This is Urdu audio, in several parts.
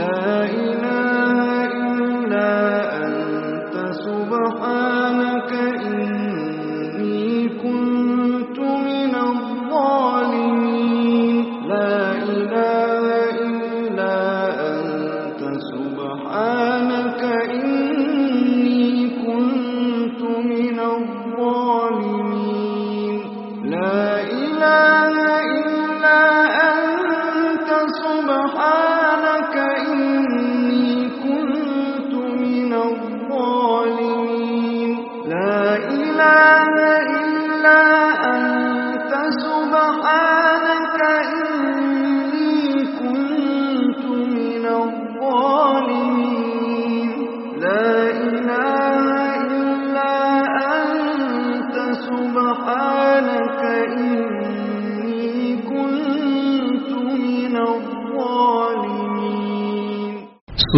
لا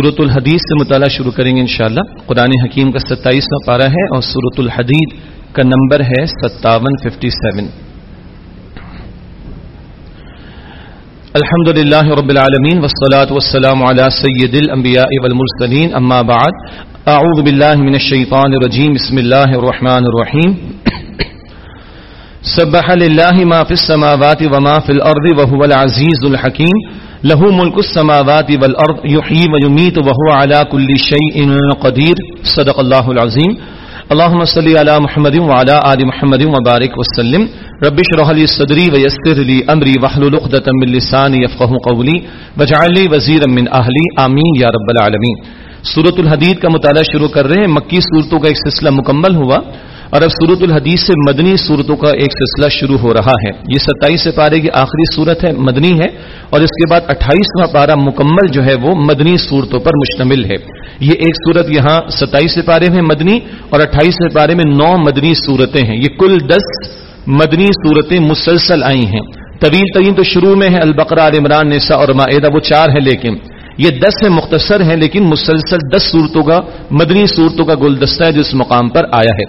صورت الحدیث سے مطالعہ شروع کریں گے انشاءاللہ۔ قرآن حکیم کا ستائیسواں پارہ ہے اور صورت الحدید کا نمبر ہے ستاون ففٹی سیون۔ الحمد للہ رب العالمین والصلاة والسلام على سید الانبیاء والمرسلین، اما بعد۔ اعوذ باللہ من الشیطان الرجیم، بسم اللہ الرحمن الرحیم۔ سبح لله ما في السماوات وما في الأرض وهو العزيز الحكيم له ملك السماوات والأرض يحيي ويميت وهو على كل شيء قدير صدق الله العظيم اللهم صل على محمد وعلى آل محمد وبارك وسلم. رب اشرح لي صدري ويسر لي أمري واحلل عقدة من لساني يفقهوا قولي واجعل لي وزيرا من أهلي آمين يا رب العالمين سورة الحدید کا مطالعہ شروع کر رہے ہیں. مکی صورتوں کا ایک سلسلہ مکمل ہوا. اور اب سورت الحدیث سے مدنی صورتوں کا ایک سلسلہ شروع ہو رہا ہے۔ یہ ستائیس پارے کی آخری صورت ہے، مدنی ہے۔ اور اس کے بعد اٹھائیسواں پارہ مکمل جو ہے وہ مدنی صورتوں پر مشتمل ہے۔ یہ ایک صورت یہاں ستائیس پارے میں مدنی اور اٹھائیسویں پارے میں نو مدنی صورتیں ہیں۔ یہ کل دس مدنی صورتیں مسلسل آئی ہیں۔ طویل ترین تو شروع میں ہے، البقرہ عمران، نساء اور معدہ وہ چار ہے لیکن یہ دس ہے مختصر ہیں، لیکن مسلسل دس صورتوں کا، مدنی صورتوں کا گلدستہ ہے جو اس مقام پر آیا ہے۔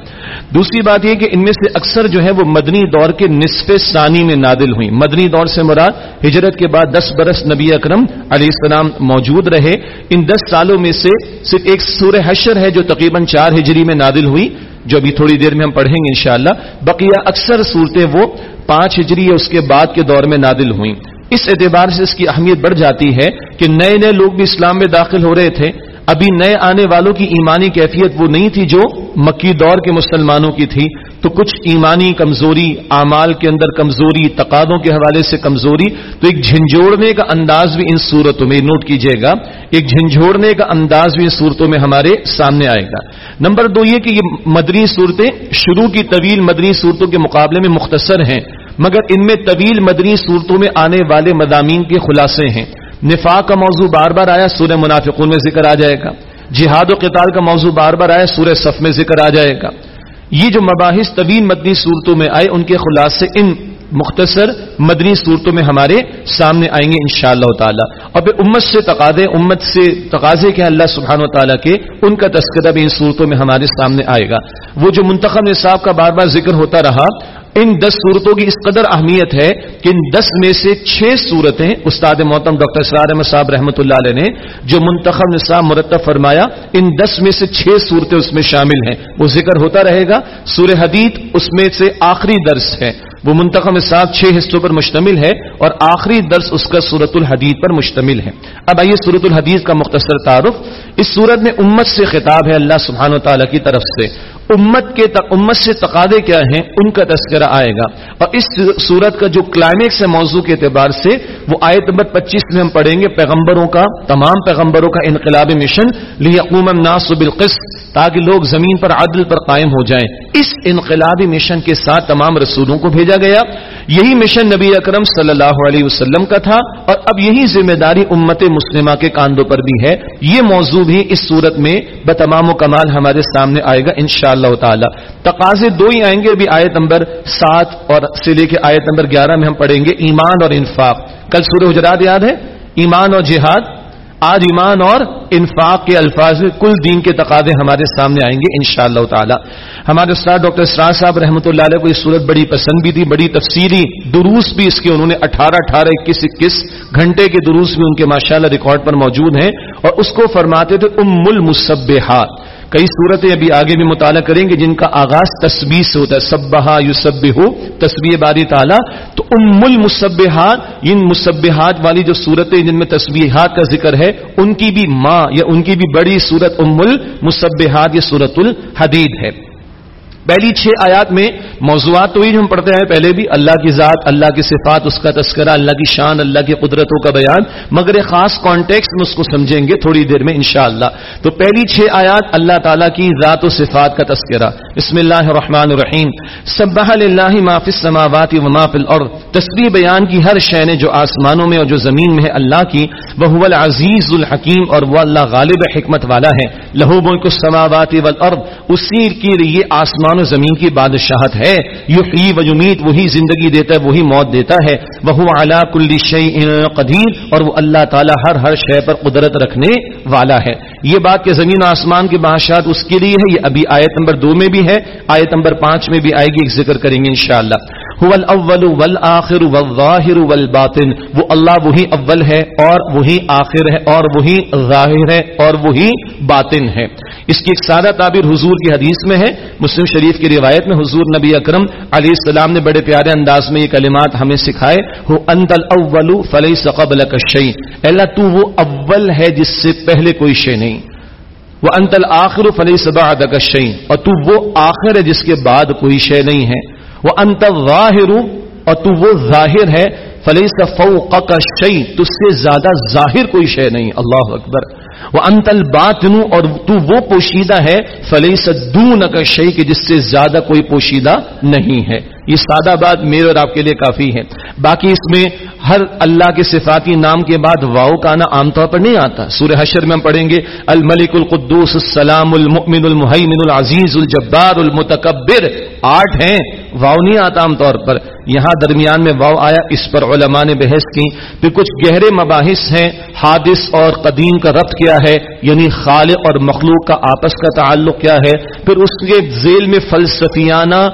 دوسری بات یہ کہ ان میں سے اکثر جو ہے وہ مدنی دور کے نصف ثانی میں نادل ہوئی مدنی دور سے مراد ہجرت کے بعد دس برس نبی اکرم علیہ السلام موجود رہے۔ ان دس سالوں میں سے صرف ایک سورہ حشر ہے جو تقریباً چار ہجری میں نادل ہوئی، جو ابھی تھوڑی دیر میں ہم پڑھیں گے انشاءاللہ۔ بقیہ اکثر صورتیں وہ پانچ ہجری یا اس کے بعد کے دور میں نادل ہوئیں۔ اس اعتبار سے اس کی اہمیت بڑھ جاتی ہے کہ نئے نئے لوگ بھی اسلام میں داخل ہو رہے تھے۔ ابھی نئے آنے والوں کی ایمانی کیفیت وہ نہیں تھی جو مکی دور کے مسلمانوں کی تھی۔ تو کچھ ایمانی کمزوری، اعمال کے اندر کمزوری، تقاضوں کے حوالے سے کمزوری۔ تو ایک جھنجھوڑنے کا انداز بھی ان صورتوں میں، نوٹ کیجیے گا۔ ایک جھنجھوڑنے کا انداز بھی ان صورتوں میں ہمارے سامنے آئے گا۔ نمبر دو یہ کہ یہ مدنی صورتیں شروع کی طویل مدنی صورتوں کے مقابلے میں مختصر ہیں۔ مگر ان میں طویل مدنی صورتوں میں آنے والے مضامین کے خلاصے ہیں۔ نفاق کا موضوع بار بار آیا، سورہ منافقون میں ذکر آ جائے گا۔ جہاد و قتال کا موضوع بار بار آیا، سورہ صف میں ذکر آ جائے گا۔ یہ جو مباحث طویل مدنی صورتوں میں آئے، ان کے خلاصے ان مختصر مدنی صورتوں میں ہمارے سامنے آئیں گے انشاءاللہ تعالی۔ اور پھر امت سے تقاضے، امت سے تقاضے کے اللہ سبحانہ و تعالیٰ کے، ان کا تذکرہ بھی ان صورتوں میں ہمارے سامنے آئے گا۔ وہ جو منتخب نصاب کا بار بار ذکر ہوتا رہا ان دس صورتوں کی اس قدر اہمیت ہے کہ ان دس میں سے چھ صورتیں استاد محتم ڈاکٹر سرار احمد صاحب رحمۃ اللہ علیہ نے جو منتخب نصاب مرتب فرمایا، ان دس میں سے چھ صورتیں اس میں شامل ہیں۔ وہ ذکر ہوتا رہے گا۔ سورہ حدید اس میں سے آخری درس ہے۔ وہ منتخب نصاب چھ حصوں پر مشتمل ہے اور آخری درس اس کا سورت الحدید پر مشتمل ہے۔ اب آئیے سورت الحدید کا مختصر تعارف۔ اس صورت میں امت سے خطاب ہے اللہ سبحانہ و تعالیٰ کی طرف سے۔ امت کے امت سے تقاضے کیا ہیں؟ ان کا تذکرہ وغیرہ آئے گا۔ اور اس صورت کا جو کلائمیکس ہے موضوع کے اعتبار سے، وہ آیت نمبر پچیس میں ہم پڑھیں گے، پیغمبروں کا، تمام پیغمبروں کا انقلاب مشن لیقوم الناس بالقسط، تاکہ لوگ زمین پر عدل پر قائم ہو جائیں۔ اس انقلابی مشن کے ساتھ تمام رسولوں کو بھیجا گیا۔ یہی مشن نبی اکرم صلی اللہ علیہ وسلم کا تھا، اور اب یہی ذمہ داری امت مسلمہ کے کاندھوں پر بھی ہے۔ یہ موضوع بھی اس صورت میں بتمام و کمال ہمارے سامنے آئے گا ان شاء اللہ تعالی۔ تقاضے دو ہی آئیں گے، ابھی آیت نمبر سات اور سے لے کے آیت نمبر گیارہ میں ہم پڑھیں گے ایمان اور انفاق۔ کل سورہ حجرات یاد ہے؟ ایمان اور جہاد۔ آج ایمان اور انفاق کے الفاظ کل دین کے تقاضے ہمارے سامنے آئیں گے ان شاء اللہ تعالی۔ ہمارے استاد ڈاکٹر اسرار صاحب رحمۃ اللہ علیہ کو یہ صورت بڑی پسند بھی تھی، بڑی تفصیلی دروس بھی اس کے انہوں نے اٹھارہ اٹھارہ اکیس اکیس گھنٹے کے دروس بھی ان کے ماشاء اللہ ریکارڈ پر موجود ہیں۔ اور اس کو فرماتے تھے ام المصبحات کئی صورتیں ابھی آگے بھی مطالعہ کریں گے جن کا آغاز تصویر سے ہوتا ہے. سبہ یو سب ہو تصویر باری تعالیٰ. تو ام المصبحات ان مصبحات والی جو صورتیں جن میں تصویرات کا ذکر ہے، ان کی بھی ماں یا ان کی بھی بڑی صورت ام المصبحات یہ صورت الحدید ہے. پہلی چھ آیات میں موضوعات تو ہی ہم پڑھتے ہیں، پہلے بھی اللہ کی ذات، اللہ کی صفات، اس کا تذکرہ، اللہ کی شان، اللہ کی قدرتوں کا بیان، مگر ایک خاص کانٹیکس میں اس کو سمجھیں گے تھوڑی دیر میں انشاءاللہ۔ تو پہلی چھ آیات اللہ تعالیٰ کی ذات و صفات کا تذکرہ۔ بسم اللہ الرحمن الرحیم۔ سبح للہ ما فی السماوات و ما فی الارض۔ تصویر بیان کی ہر شے نے جو آسمانوں میں اور جو زمین میں ہے اللہ کی وہ العزیز الحکیم اور وہ اللہ غالب حکمت والا ہے۔ لہو ملک السماوات والارض۔ اسی کی لیے آسمان آسمان و زمین کی بادشاہت ہے، یحیی و یمیت، وہی زندگی دیتا ہے، وہی موت دیتا ہے۔ وہ اعلیٰ کل شعی قدیر، اور وہ اللہ تعالیٰ ہر ہر شے پر قدرت رکھنے والا ہے۔ یہ بات کہ زمین و آسمان کی بادشاہت اس کے لیے ہے، یہ ابھی آیت نمبر دو میں بھی ہے، آیت نمبر پانچ میں بھی آئے گی، ایک ذکر کریں گے انشاءاللہ۔ هو الاول والآخر والظاہر والباطن. وہ اللہ وہی اول ہے اور وہی آخر ہے اور وہی ظاہر ہے اور وہی باطن ہے۔ اس کی ایک سادہ تعبیر حضور کی حدیث میں ہے۔ مسلم شریف کی روایت میں حضور نبی اکرم علیہ السلام نے بڑے پیارے انداز میں یہ کلمات ہمیں سکھائے۔ ہو انت الاول فلیس قبل کشی اللہ، تو وہ اول ہے جس سے پہلے کوئی شے نہیں۔ وہ انت الآخر فلیس بعد کشی اور تو وہ آخر ہے جس کے بعد کوئی شے نہیں ہے۔ وہ انت ظاہر اور تو وہ ظاہر ہے فلیس فوق کا شعی تج سے زیادہ ظاہر کوئی شے نہیں، اللہ اکبر۔ وہ انتل بات اور تو وہ پوشیدہ ہے فلیس دون کا شعی کہ جس سے زیادہ کوئی پوشیدہ نہیں ہے۔ یہ سادہ بات میرے اور آپ کے لیے کافی ہے۔ باقی اس میں ہر اللہ کے صفاتی نام کے بعد واؤ کا آنا عام طور پر نہیں آتا۔ سورہ حشر میں ہم پڑھیں گے، الملک القدوس السلام المؤمن المحیمن العزیز الجبار المتکبر۔ آٹھ ہیں، واؤ نہیں آتا عام طور پر۔ یہاں درمیان میں واؤ آیا، اس پر علماء نے بحث کی پھر کچھ گہرے مباحث ہیں، حادث اور قدیم کا ربط کیا ہے یعنی خالق اور مخلوق کا آپس کا تعلق کیا ہے۔ پھر اس کے ذیل میں فلسفیانہ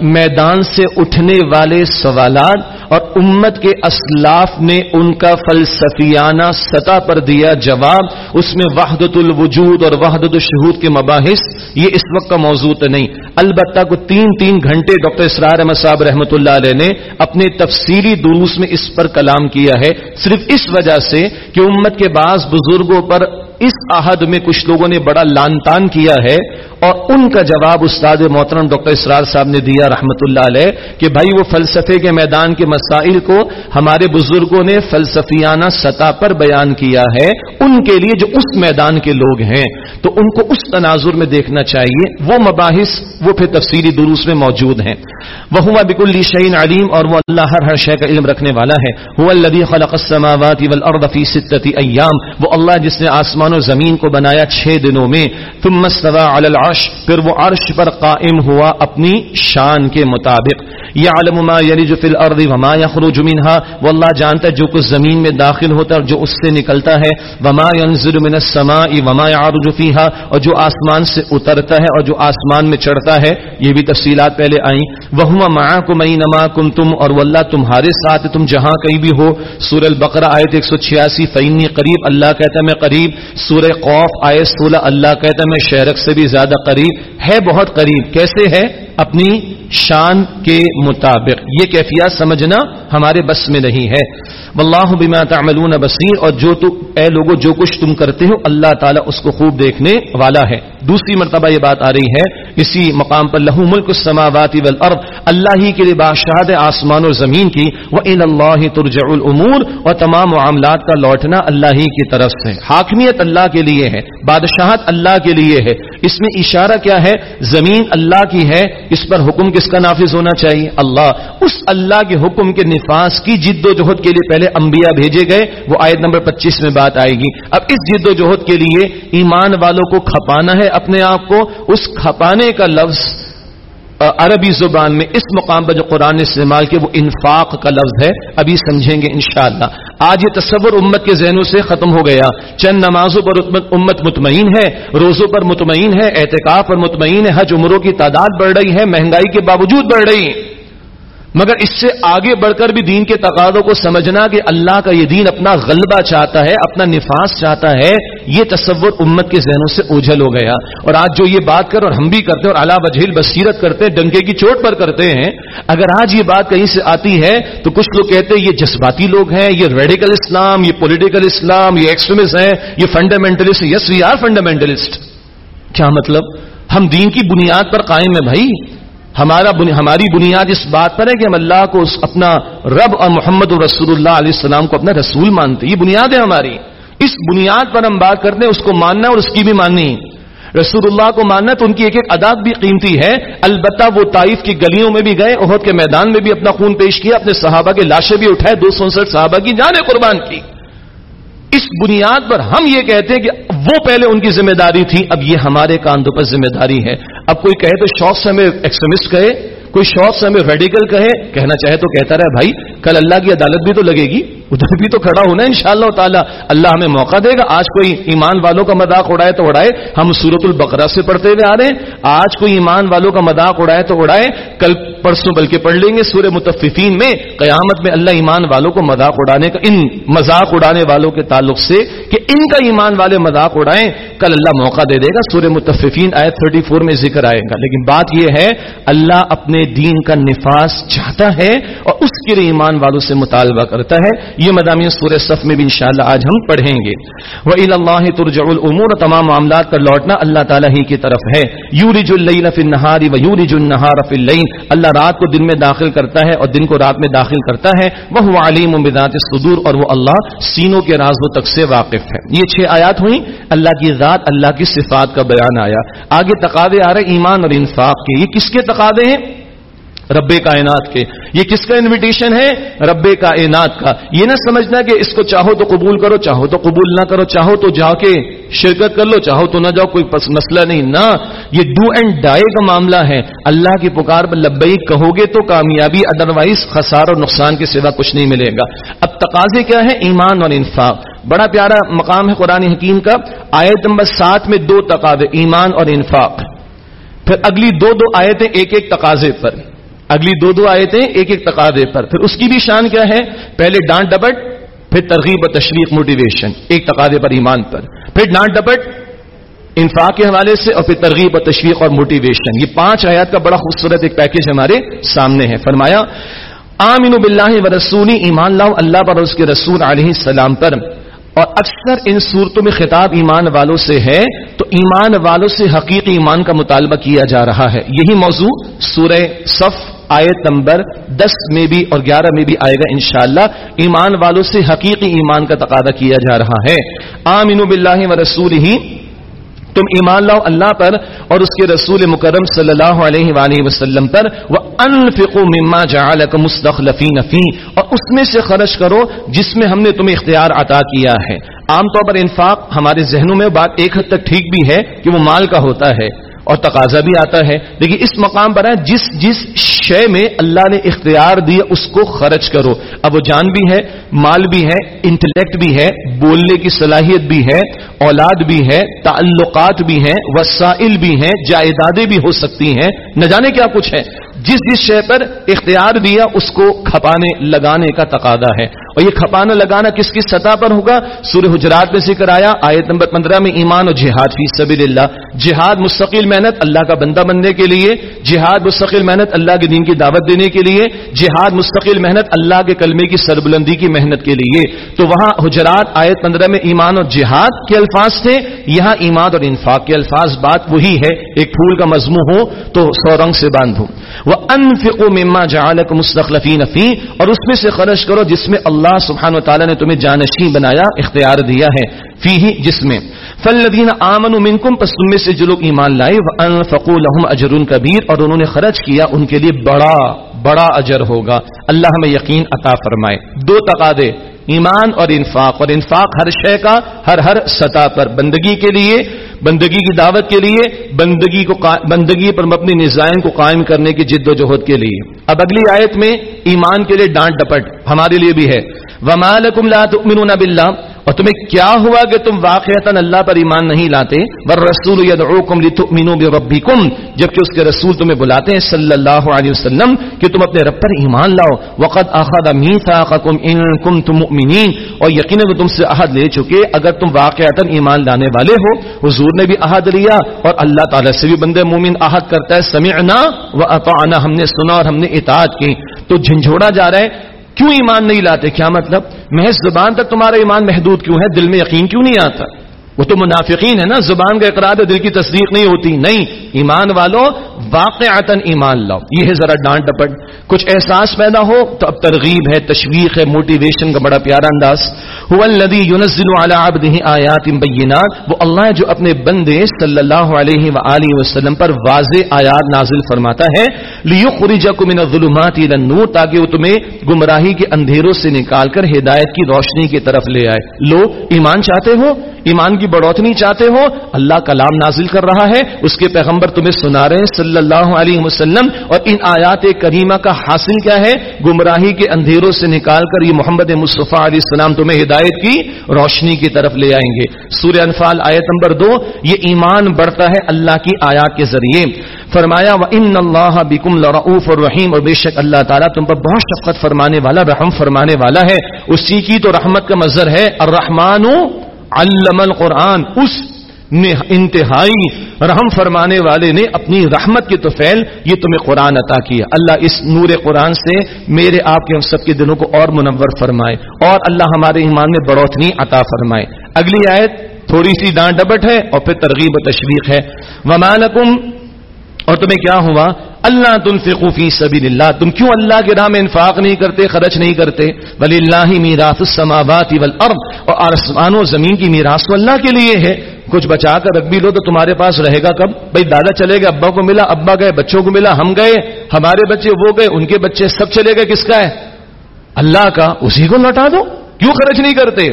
میدان سے اٹھنے والے سوالات اور امت کے اسلاف نے ان کا فلسفیانہ سطح پر دیا جواب، اس میں وحدت الوجود اور وحدت الشہود کے مباحث، یہ اس وقت کا موضوع نہیں۔ البتہ کو تین تین گھنٹے ڈاکٹر اسرار احمد صاحب رحمۃ اللہ علیہ نے اپنے تفصیلی دروس میں اس پر کلام کیا ہے، صرف اس وجہ سے کہ امت کے بعض بزرگوں پر اس عہد میں کچھ لوگوں نے بڑا لان تان کیا ہے اور ان کا جواب استاد محترم ڈاکٹر اسرار صاحب نے دیا رحمت اللہ علیہ کہ بھائی وہ فلسفے کے میدان کے مسائل کو ہمارے بزرگوں نے فلسفیانہ سطح پر بیان کیا ہے، ان کے لیے جو اس میدان کے لوگ ہیں۔ تو ان کو اس تناظر میں دیکھنا چاہیے۔ وہ مباحث، وہ پھر تفصیلی دروس میں موجود ہیں۔ وہ ہوا بک الشعین علیم اور وہ اللہ ہر ہر شے کا علم رکھنے والا ہے۔ وہ اللہ خلق السماوات والارض فی ستتی ایام۔ وہ اللہ جس نے آسمان و زمین کو بنایا چھ دنوں میں۔ تم مستوا العرش، پھر وہ عرش پر قائم ہوا اپنی شان کے مطابق۔ يعلم ما يلج في الارض وما يخرج منها وہ اللہ جانتا ہے جو کچھ زمین میں داخل ہوتا ہے اور جو اس سے نکلتا ہے وما ينزل من السماء وما يعرج فيها اور جو آسمان سے اترتا ہے اور جو آسمان میں چڑھتا ہے، یہ بھی تفصیلات پہلے آئیں۔ وهو معكم اينما كنتم اور وہ اللہ تمہارے ساتھ تم جہاں کہیں بھی ہو۔ سورہ البقرہ ایت 186 فینی قریب اللہ کہتا ہے میں قریب۔ سورہ قوف آئے سولہ، اللہ کہتا میں شہرک سے بھی زیادہ قریب۔ ہے بہت قریب، کیسے ہے؟ اپنی شان کے مطابق۔ یہ کیفیات سمجھنا ہمارے بس میں نہیں ہے۔ واللہ بما تعملون بصیر۔ اور جو تو، اے لوگوں جو کچھ تم کرتے ہو، اللہ تعالیٰ اس کو خوب دیکھنے والا ہے۔ دوسری مرتبہ یہ بات آ رہی ہے، اسی مقام پر لہو ملک السماوات والارض، اللہ ہی کے لیے بادشاہت آسمان اور زمین کی وہ ان اللہ ترجع الامور اور تمام معاملات کا لوٹنا اللہ ہی کی طرف سے۔ حاکمیت اللہ کے لیے ہے، بادشاہت اللہ کے لیے ہے۔ اس میں اشارہ کیا ہے؟ زمین اللہ کی ہے، اس پر حکم کس کا نافذ ہونا چاہیے؟ اللہ۔ اس اللہ کے حکم کے نفاذ کی جد و جہد کے لیے پہلے انبیاء بھیجے گئے، وہ آیت نمبر پچیس میں بات آئے گی۔ اب اس جد و جہد کے لیے ایمان والوں کو کھپانا ہے اپنے آپ کو اس کھپانے کا لفظ عربی زبان میں اس مقام پر جو قرآن نے استعمال کیا، وہ انفاق کا لفظ ہے۔ ابھی سمجھیں گے انشاءاللہ۔ آج یہ تصور امت کے ذہنوں سے ختم ہو گیا۔ چند نمازوں پر امت مطمئن ہے، روزوں پر مطمئن ہے احتکاب پر مطمئن ہے، حج عمروں کی تعداد بڑھ رہی ہے، مہنگائی کے باوجود بڑھ رہی ہے۔ مگر اس سے آگے بڑھ کر بھی دین کے تقاضوں کو سمجھنا کہ اللہ کا یہ دین اپنا غلبہ چاہتا ہے، اپنا نفاذ چاہتا ہے، یہ تصور امت کے ذہنوں سے اوجھل ہو گیا۔ اور آج جو یہ بات کر اور ہم بھی کرتے ہیں اور اعلیٰ بجھیل بصیرت کرتے ہیں، ڈنکے کی چوٹ پر کرتے ہیں، اگر آج یہ بات کہیں سے آتی ہے تو کچھ لوگ کہتے ہیں یہ جذباتی لوگ ہیں، یہ ریڈیکل اسلام، یہ پولیٹیکل اسلام، یہ ایکسٹریمسٹ ہیں، یہ fundamentalist yes we are fundamentalist کیا مطلب؟ ہم دین کی بنیاد پر قائم ہیں بھائی۔ ہمارا ہماری بنیاد اس بات پر ہے کہ ہم اللہ کو اپنا رب اور محمد رسول اللہ علیہ السلام کو اپنا رسول مانتے یہ بنیاد ہے ہماری۔ اس بنیاد پر ہم بات کرتے ہیں، اس کو ماننا اور اس کی بھی ماننی۔ رسول اللہ کو ماننا تو ان کی ایک ایک اداب بھی قیمتی ہے۔ البتہ وہ طائف کی گلیوں میں بھی گئے عہد کے میدان میں بھی اپنا خون پیش کیا، اپنے صحابہ کے لاشیں بھی اٹھائے، دو سو انسٹھ صحابہ کی جانیں قربان کی۔ اس بنیاد پر ہم یہ کہتے ہیں کہ وہ پہلے ان کی ذمہ داری تھی، اب یہ ہمارے کاندھوں پر ذمہ داری ہے۔ اب کوئی کہے تو شوق سے ہمیں ایکسٹریمسٹ کہے۔ کوئی شوق سے ہمیں ریڈیکل کہے، کہنا چاہے تو کہتا رہے، بھائی، کل اللہ کی عدالت بھی تو لگے گی، ادھر بھی تو کھڑا ہونا ان شاء اللہ تعالیٰ، اللہ ہمیں موقع دے گا۔ آج کوئی ایمان والوں کا مذاق اڑائے تو اڑائے، ہم سورت البقرہ سے پڑھتے ہوئے آ رہے ہیں۔ آج کوئی ایمان والوں کا مذاق اڑائے تو اڑائے، کل پرسوں بلکہ پڑھ لیں گے سورہ متفقین میں۔ قیامت میں اللہ ایمان والوں کو مذاق اڑانے کا، ان مذاق اڑانے والوں کے تعلق سے کہ ان کا ایمان والے مذاق اڑائیں، کل اللہ موقع دے دے گا۔ سورہ متفقین آئے 34 میں ذکر آئے گا۔ لیکن بات یہ ہے، اللہ اپنے دین کا نفاذ چاہتا ہے اور اس کے لیے ایمان والوں سے مطالبہ کرتا ہے۔ یہ مدامی سورہ صف میں بھی انشاءاللہ آج ہم پڑھیں گے۔ وہ اللہ ترجع الامور تمام معاملات پر لوٹنا اللہ تعالیٰ ہی کی طرف ہے۔ یورج اللیل فی النہار و یورج النہار فی اللیل اللہ رات کو دن میں داخل کرتا ہے اور دن کو رات میں داخل کرتا ہے۔ وہ علیم بذات الصدور اور وہ اللہ سینوں کے راز و تک سے واقف ہے۔ یہ چھ آیات ہوئی اللہ کی ذات، اللہ کی صفات کا بیان آیا۔ آگے تقاضے آ رہے ایمان اور انصاف کے۔ یہ کس کے تقاضے ہیں؟ رب کائنات کے۔ یہ کس کا انویٹیشن ہے؟ رب کائنات کا۔ یہ نہ سمجھنا کہ اس کو چاہو تو قبول کرو، چاہو تو قبول نہ کرو، چاہو تو جا کے شرکت کر لو، چاہو تو نہ جاؤ، کوئی مسئلہ نہیں۔ نہ، یہ ڈو اینڈ ڈائی کا معاملہ ہے۔ اللہ کی پکار پر لبئی کہو گے تو کامیابی ادروائز خسار اور نقصان کے سوا کچھ نہیں ملے گا۔ اب تقاضے کیا ہے ایمان اور انفاق۔ بڑا پیارا مقام ہے قرآن حکیم کا۔ آیت نمبر سات میں دو تقاضے، ایمان اور انفاق۔ پھر اگلی دو دو آیتیں ایک ایک تقاضے پر۔ اگلی دو دو آئے تھے ایک ایک تقاضے پر۔ پھر اس کی بھی شان کیا ہے؟ پہلے ڈانٹ ڈپٹ، پھر ترغیب و تشویق موٹیویشن ایک تقاضے پر ایمان پر۔ پھر ڈانٹ ڈپٹ، انفاق کے حوالے سے، اور پھر ترغیب و تشویق اور موٹیویشن یہ پانچ آیات کا بڑا خوبصورت ایک پیکج ہمارے سامنے ہے۔ فرمایا آمین بلّہ و رسولی، ایمان لاؤ اللہ پر اس کے رسول علیہ السلام پر۔ اور اکثر ان صورتوں میں خطاب ایمان والوں سے ہے، تو ایمان والوں سے حقیقی ایمان کا مطالبہ کیا جا رہا ہے۔ یہی موضوع سورہ صف آیت نمبر دس میں بھی اور گیارہ میں بھی آئے گا انشاءاللہ۔ ایمان والوں سے حقیقی ایمان کا تقاضا کیا جا رہا ہے۔ آمین باللہ و رسول ہی تم ایمان لاؤ اللہ پر اور اس کے رسول مکرم صلی اللہ علیہ وآلہ وسلم پر۔ وہ انفقو مما جعلکم مستخلفین فی اور اس میں سے خرچ کرو جس میں ہم نے تمہیں اختیار عطا کیا ہے۔ عام طور پر انفاق ہمارے ذہنوں میں بات ایک حد تک ٹھیک بھی ہے کہ وہ مال کا ہوتا ہے۔ اور تقاضا بھی آتا ہے۔ لیکن اس مقام پر ہے، جس جس شے میں اللہ نے اختیار دیا، اس کو خرچ کرو۔ اب وہ جان بھی ہے، مال بھی ہے، انٹلیکٹ بھی ہے، بولنے کی صلاحیت بھی ہے، اولاد بھی ہے، تعلقات بھی ہیں، وسائل بھی ہیں، جائیدادیں بھی ہو سکتی ہیں۔ نہ جانے کیا کچھ ہے۔ جس جس شے پر اختیار دیا، اس کو کھپانے لگانے کا تقاضا ہے۔ اور یہ کھپانا لگانا کس کس سطح پر ہوگا؟ سورہ حجرات میں ذکر آیا، آیت نمبر پندرہ میں ایمان اور جہاد فی سبیل اللہ جہاد مستقل محنت اللہ کا بندہ بننے کے لیے، جہاد مستقل محنت اللہ کے دین کی دعوت دینے کے لیے، جہاد مستقل محنت اللہ کے کلمے کی سربلندی کی محنت کے لیے۔ تو وہاں حجرات آیت پندرہ میں ایمان اور جہاد کے الفاظ تھے، یہاں ایمان اور انفاق کے الفاظ، بات وہی ہے، ایک پھول کا مضمون ہو، تو سو رنگ سے باندھو۔ وہ انفقو مما جعلک مستخلفین فی اور اس میں سے خرچ کرو جس میں اللہ سبحانہ وتعالی نے تمہیں جانشین بنایا، اختیار دیا ہے فی ہی جس میں۔ فالذین آمنوا منکم پس تم میں سے جو لوگ ایمان لائے وانفقوا لهم اجر کبیر، اور انہوں نے خرچ کیا ان کے لیے بڑا۔ بڑا اجر ہوگا۔ اللہ ہمیں یقین عطا فرمائے۔ دو تقاضے، ایمان اور انفاق۔ اور انفاق ہر شے کا، ہر ہر سطح پر۔ بندگی کے لیے، بندگی کی دعوت کے لیے، بندگی کو بندگی پر اپنی نظائم کو قائم کرنے کی جد و جہد کے لیے۔ اب اگلی آیت میں ایمان کے لیے ڈانٹ ڈپٹ ہمارے لیے بھی ہے۔ ومالکم لا تؤمنون باللہ اور تمہیں کیا ہوا کہ تم واقعتا اللہ پر ایمان نہیں لاتے؟ ور رسول یدعوکم جبکہ اس کے رسول تمہیں بلاتے ہیں صلی اللہ علیہ وسلم کہ تم اپنے رب پر ایمان لاؤ۔ وقد اخذ مؤمنین اور یقینا تم سے عہد لے چکے اگر تم واقعتا ایمان لانے والے ہو۔ حضور نے بھی عہد لیا اور اللہ تعالی سے بھی بندے مومن عہد کرتا ہے، سمعنا واطعنا ہم نے سنا اور ہم نے اطاعت کی۔ تو جھنجھوڑا جا رہا ہے کیوں ایمان نہیں لاتے؟ کیا مطلب؟ محض زبان تک تمہارا ایمان محدود کیوں ہے؟ دل میں یقین کیوں نہیں آتا؟ وہ تو منافقین ہے نا، زبان کا اقرار ہے، دل کی تصدیق نہیں ہوتی۔ نہیں، ایمان والوں واقع ایمان لاؤ۔ یہ ہے ذرا ڈانٹ ڈپٹ۔ کچھ احساس پیدا ہو تو اب ترغیب ہے، تشویق ہے موٹیویشن کا بڑا پیارا انداز۔ آیات بینات۔ وہ اللہ جو اپنے بندے صلی اللہ علیہ وآلہ وسلم پر واضح آیات نازل فرماتا ہے۔ لیخرجکم من الظلمات الى النور، تاکہ وہ تمہیں گمراہی کے اندھیروں سے نکال کر ہدایت کی روشنی کی طرف لے آئے۔ لو ایمان چاہتے ہو؟ ایمان کی کی بڑھوتنی چاہتے ہو، اللہ کلام نازل کر رہا ہے، اس کے پیغمبر تمہیں سنا رہے ہیں، صلی اللہ علیہ وسلم، اور ان آیات کریمہ کا حاصل کیا ہے؟ گمراہی کے اندھیروں سے نکال کر یہ محمد مصطفیٰ علیہ السلام تمہیں ہدایت کی روشنی کی طرف لے آئیں گے۔ سورہ انفال آیت نمبر دو، یہ ایمان بڑھتا ہے اللہ کی آیات کے ذریعے۔ فرمایا و ان اللہ بکم لرؤوف الرحیم اور بے شک اللہ تعالیٰ تم پر بہت شفقت فرمانے والا، رحم فرمانے والا ہے۔ اسی کی تو رحمت کا مظہر ہے، الرحمن علم القرآن، اس نے انتہائی رحم فرمانے والے نے اپنی رحمت کے توفیل یہ تمہیں قرآن عطا کیا اللہ اس نور قرآن سے میرے، آپ کے ہم سب کے دلوں کو اور منور فرمائے اور اللہ ہمارے ایمان میں بڑھوتنی عطا فرمائے۔ اگلی آیت تھوڑی سی ڈانٹ ڈبٹ ہے اور پھر ترغیب و تشویق ہے۔ ومالکم اور تمہیں کیا ہوا؟ اللہ تم سے خوفی سبیل اللہ تم کیوں اللہ کے راہ میں انفاق نہیں کرتے، خرچ نہیں کرتے؟ ولی اللہ میراث السماوات والارض اور آسمان و زمین کی میراث اللہ کے لیے ہے۔ کچھ بچا کر رکھ بھی لو تو تمہارے پاس رہے گا کب؟ بھائی دادا چلے گئے، ابا کو ملا، ابا گئے، بچوں کو ملا، ہم گئے، ہمارے بچے وہ گئے، ان کے بچے سب چلے گئے، کس کا ہے؟ اللہ کا۔ اسی کو لوٹا دو۔ کیوں خرچ نہیں کرتے؟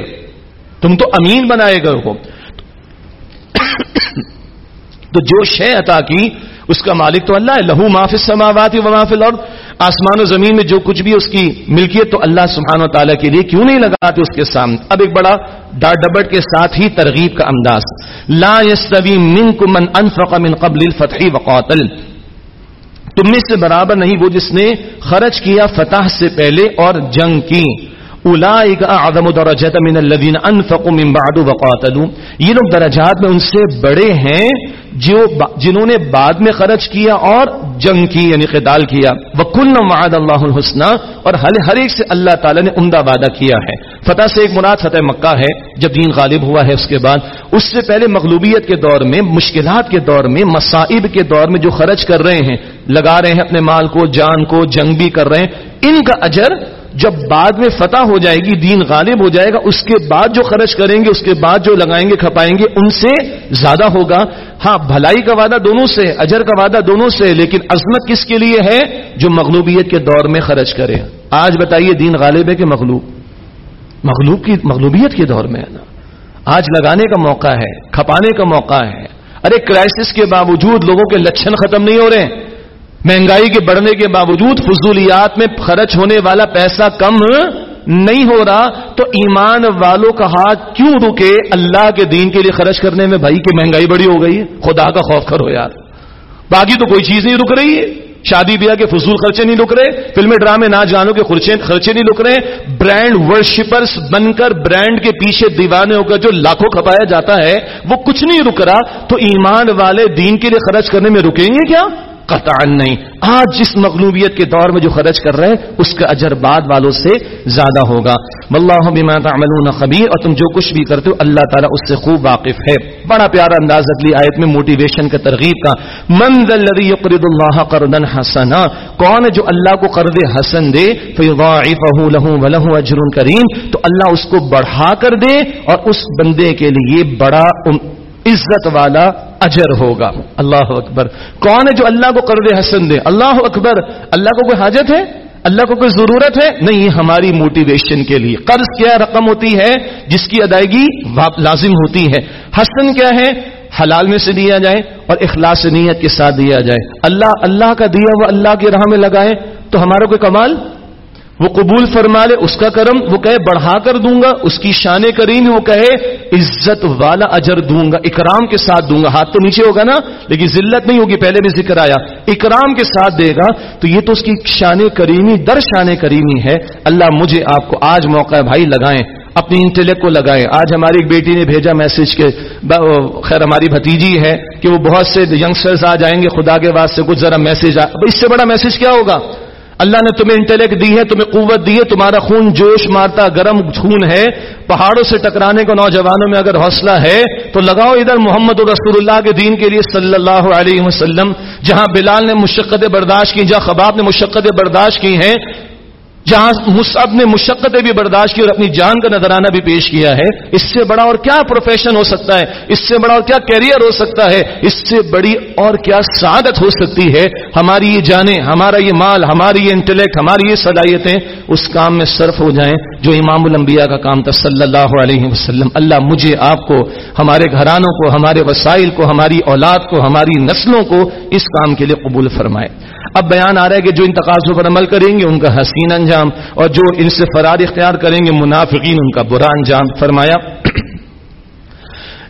تم تو امین بنائے گا تو جو شے عطا کی اس کا مالک تو اللہ ہے، لہو معاف سماوات و معاف الارض۔ آسمان و زمین میں جو کچھ بھی اس کی ملکیت تو اللہ سبحانہ و تعالیٰ کے لیے کیوں نہیں لگاتے اس کے سامنے؟ اب ایک بڑا ڈاٹ ڈبٹ کے ساتھ ہی ترغیب کا انداز۔ لا يستوي منكم من انفق من قبل الفتح وقاتل تم میں سے برابر نہیں، وہ جس نے خرچ کیا فتح سے پہلے اور جنگ کی۔ اولئک اعظم درجات من الذين انفقوا من بعد وقاتلوا. یہ لوگ درجات میں ان سے بڑے ہیں جو جنہوں نے بعد میں خرچ کیا اور جنگ کی یعنی قتال کیا. وکل وعد اللہ الحسنى اور ہر ہر ایک سے اللہ تعالی نے عمدہ وعدہ کیا ہے. فتح سے ایک مراد فتح مکہ ہے، جب دین غالب ہوا ہے اس کے بعد. اس سے پہلے مغلوبیت کے دور میں، مشکلات کے دور میں، مصائب کے دور میں جو خرچ کر رہے ہیں، لگا رہے ہیں اپنے مال کو، جان کو، جنگ بھی کر رہے ہیں، ان کا اجر جب بعد میں فتح ہو جائے گی، دین غالب ہو جائے گا، اس کے بعد جو خرچ کریں گے، اس کے بعد جو لگائیں گے، کھپائیں گے، ان سے زیادہ ہوگا۔ ہاں بھلائی کا وعدہ دونوں سے، اجر کا وعدہ دونوں سے، لیکن عظمت کس کے لیے ہے؟ جو مغلوبیت کے دور میں خرچ کرے۔ آج بتائیے، دین غالب ہے کہ مغلوب؟ مغلوب کی، مغلوبیت کے دور میں ہے نا۔ آج لگانے کا موقع ہے، کھپانے کا موقع ہے۔ ارے کرائسس کے باوجود لوگوں کے لچھن ختم نہیں ہو رہے۔ ہیں مہنگائی کے بڑھنے کے باوجود فضولیات میں خرچ ہونے والا پیسہ کم نہیں ہو رہا، تو ایمان والوں کا ہاتھ کیوں رکے اللہ کے دین کے لیے خرچ کرنے میں؟ بھائی، کہ مہنگائی بڑی ہو گئی خدا کا خوف کرو یار۔ باقی تو کوئی چیز نہیں رک رہی ہے۔ شادی بیاہ کے فضول خرچے نہیں رک رہے۔ فلم ڈرامے ناچ گانوں کے خرچے نہیں رک رہے۔ برانڈ ورشپرز بن کر برانڈ کے پیچھے دیوانے ہو کر جو لاکھوں کھپایا جاتا ہے، وہ کچھ نہیں رک رہا۔ تو ایمان والے دین کے لیے خرچ کرنے میں رکیں گے کیا؟ قطعا نہیں۔ آج جس مغلوبیت کے دور میں جو خرچ کر رہے ہیں، اس کا اجر بعد والوں سے زیادہ ہوگا۔ واللہ بما تعملون خبیر، اور تم جو کچھ بھی کرتے ہو، اللہ تعالیٰ اس سے خوب واقف ہے۔ بڑا پیارا انداز اگلی آیت میں موٹیویشن کا ترغیب کا۔ من ذا الذي يقرض الله قرضا حسنا، کون ہے جو اللہ کو قرض حسن دے؟ فيضاعفه له وله اجر کریم، تو اللہ اس کو بڑھا کر دے، اور اس بندے کے لیے بڑا عزت والا اجر ہوگا۔ اللہ اکبر۔ کون ہے جو اللہ کو قرض حسن دے؟ اللہ اکبر۔ اللہ کو کوئی حاجت ہے؟ اللہ کو کوئی ضرورت ہے؟ نہیں، ہماری موٹیویشن کے لیے۔ قرض کیا رقم ہوتی ہے؟ جس کی ادائیگی لازم ہوتی ہے۔ حسن کیا ہے؟ حلال میں سے دیا جائے اور اخلاص نیت کے ساتھ دیا جائے۔ اللہ اللہ کا دیا وہ اللہ کی راہ میں لگائے تو ہمارا کوئی کمال؟ وہ قبول فرما لے، اس کا کرم، وہ کہے، بڑھا کر دوں گا، اس کی شان کریم وہ کہے، عزت والا اجر دوں گا، اکرام کے ساتھ دوں گا۔ ہاتھ تو نیچے ہوگا نا، لیکن ذلت نہیں ہوگی، پہلے بھی ذکر آیا۔ اکرام کے ساتھ دے گا، تو یہ تو اس کی شان کریمی، در شان کریمی ہے۔ اللہ مجھے آپ کو آج موقع ہے، بھائی، لگائیں، اپنی انٹلیکٹ کو لگائیں۔ آج ہماری ایک بیٹی نے بھیجا میسج کے خیر، ہماری بھتیجی ہے کہ وہ بہت سے ینگسٹرز آ جائیں گے، خدا کے واسطے کچھ ذرا میسج اس سے بڑا میسج کیا ہوگا؟ اللہ نے تمہیں انٹلیکٹ دی ہے، تمہیں قوت دی ہے، تمہارا خون جوش مارتا، گرم خون ہے۔ پہاڑوں سے ٹکرانے کو نوجوانوں میں اگر حوصلہ ہے، تو لگاؤ ادھر محمد رسول اللہ کے دین کے لیے صلی اللہ علیہ وسلم، جہاں بلال نے مشقتیں برداشت کی، جہاں خباب نے مشقتیں برداشت کی ہیں۔ جہاں مصعب نے مشقتیں بھی برداشت کی اور اپنی جان کا نظرانہ بھی پیش کیا ہے، اس سے بڑا اور کیا پروفیشن ہو سکتا ہے؟ اس سے بڑا اور کیا کیریئر ہو سکتا ہے؟ اس سے بڑی اور کیا سعادت ہو سکتی ہے؟ ہماری یہ جانیں، ہمارا یہ مال، ہماری یہ انٹلیکٹ ہماری یہ صلاحیتیں اس کام میں صرف ہو جائیں جو امام الانبیاء کا کام تھا صلی اللہ علیہ وسلم۔ اللہ مجھے آپ کو، ہمارے گھرانوں کو، ہمارے وسائل کو، ہماری اولاد کو، ہماری نسلوں کو اس کام کے لیے قبول فرمائے۔ اب بیان آ رہا ہے کہ جو ان تقاضوں پر عمل کریں گے ان کا حسین انجام اور جو ان سے فرار اختیار کریں گے منافقین ان کا برا انجام فرمایا۔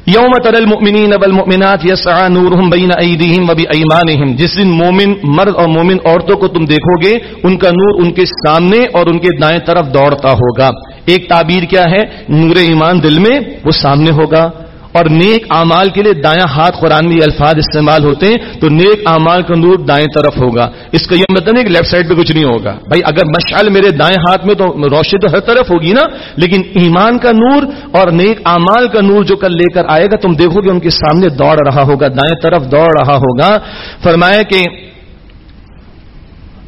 یوم تر المؤمنین والمؤمنات یسعى نورهم بین ایدیہم و بایمانہم جس دن مومن مرد اور مومن عورتوں کو تم دیکھو گے، ان کا نور ان کے سامنے اور ان کے دائیں طرف دوڑتا ہوگا۔ ایک تعبیر کیا ہے؟ نور ایمان دل میں وہ سامنے ہوگا۔ اور نیک اعمال کے لیے دایاں ہاتھ قرآن میں الفاظ استعمال ہوتے ہیں، تو نیک اعمال کا نور دائیں طرف ہوگا۔ اس کا یہ مطلب نہیں کہ لیفٹ سائڈ پہ کچھ نہیں ہوگا۔ بھائی، اگر مشعل میرے دائیں ہاتھ میں تو روشنی تو ہر طرف ہوگی نا، لیکن ایمان کا نور اور نیک اعمال کا نور جو کل لے کر آئے گا، تم دیکھو گے ان کے سامنے دوڑ رہا ہوگا، دائیں طرف دوڑ رہا ہوگا۔ فرمایا کہ